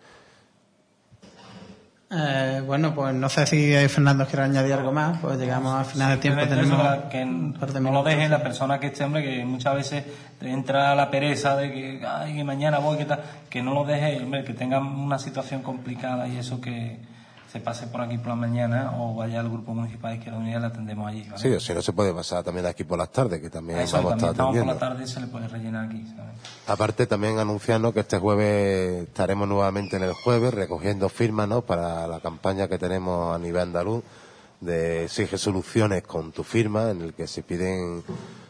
Eh, bueno, pues no sé si Fernando quiere añadir algo más, pues llegamos al final del tiempo. Tenemos que no lo deje la persona que esté, hombre, que muchas veces entra la pereza de que, ay, que mañana voy, que tal, que no lo deje, hombre, que tenga una situación complicada y eso que se pase por aquí por la mañana o vaya al grupo municipal de Izquierda Unida y la atendemos allí. ¿vale? Sí, o si no se puede pasar también aquí por las tardes, que también Eso vamos a también estar estamos por atendiendo. la tarde se le puede rellenar aquí. ¿sabes? Aparte también anunciando que este jueves estaremos nuevamente en el jueves recogiendo firmas ¿no? para la campaña que tenemos a nivel andaluz de Exige Soluciones con tu firma, en el que se piden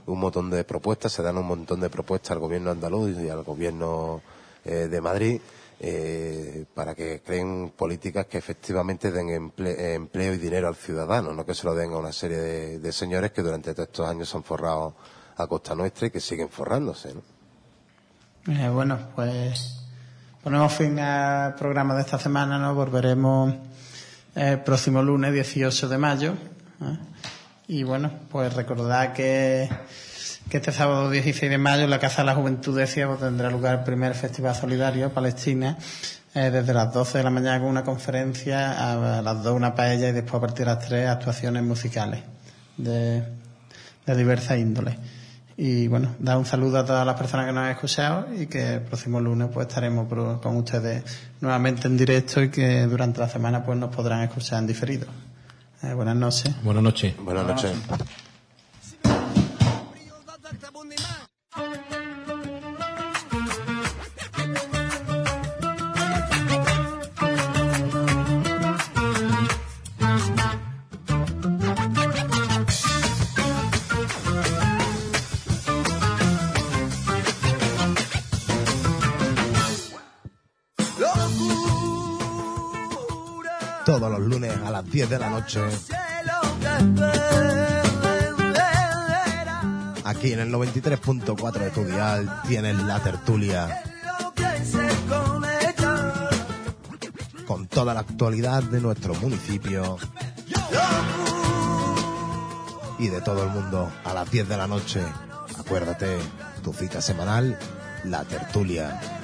un montón de propuestas, se dan un montón de propuestas al gobierno andaluz y al gobierno eh, de Madrid, eh, para que creen políticas que efectivamente den emple- empleo y dinero al ciudadano, no que se lo den a una serie de, de señores que durante todos estos años se han forrado a costa nuestra y que siguen forrándose. ¿no? Eh, bueno, pues ponemos fin al programa de esta semana, ¿no? Volveremos el próximo lunes 18 de mayo. ¿eh? Y bueno, pues recordad que, que este sábado 16 de mayo en la Casa de la Juventud de Ciego tendrá lugar el primer Festival Solidario Palestina eh, desde las 12 de la mañana con una conferencia, a las 2 una paella y después a partir de las 3 actuaciones musicales de, de diversas índoles. Y bueno, dar un saludo a todas las personas que nos han escuchado y que el próximo lunes pues estaremos pro- con ustedes nuevamente en directo y que durante la semana pues nos podrán escuchar en diferido. Eh, buenas noches. Buenas noches. Buenas noches. 10 de la noche, aquí en el 93.4 de tu dial, tienes la tertulia con toda la actualidad de nuestro municipio y de todo el mundo a las 10 de la noche. Acuérdate, tu cita semanal, la tertulia.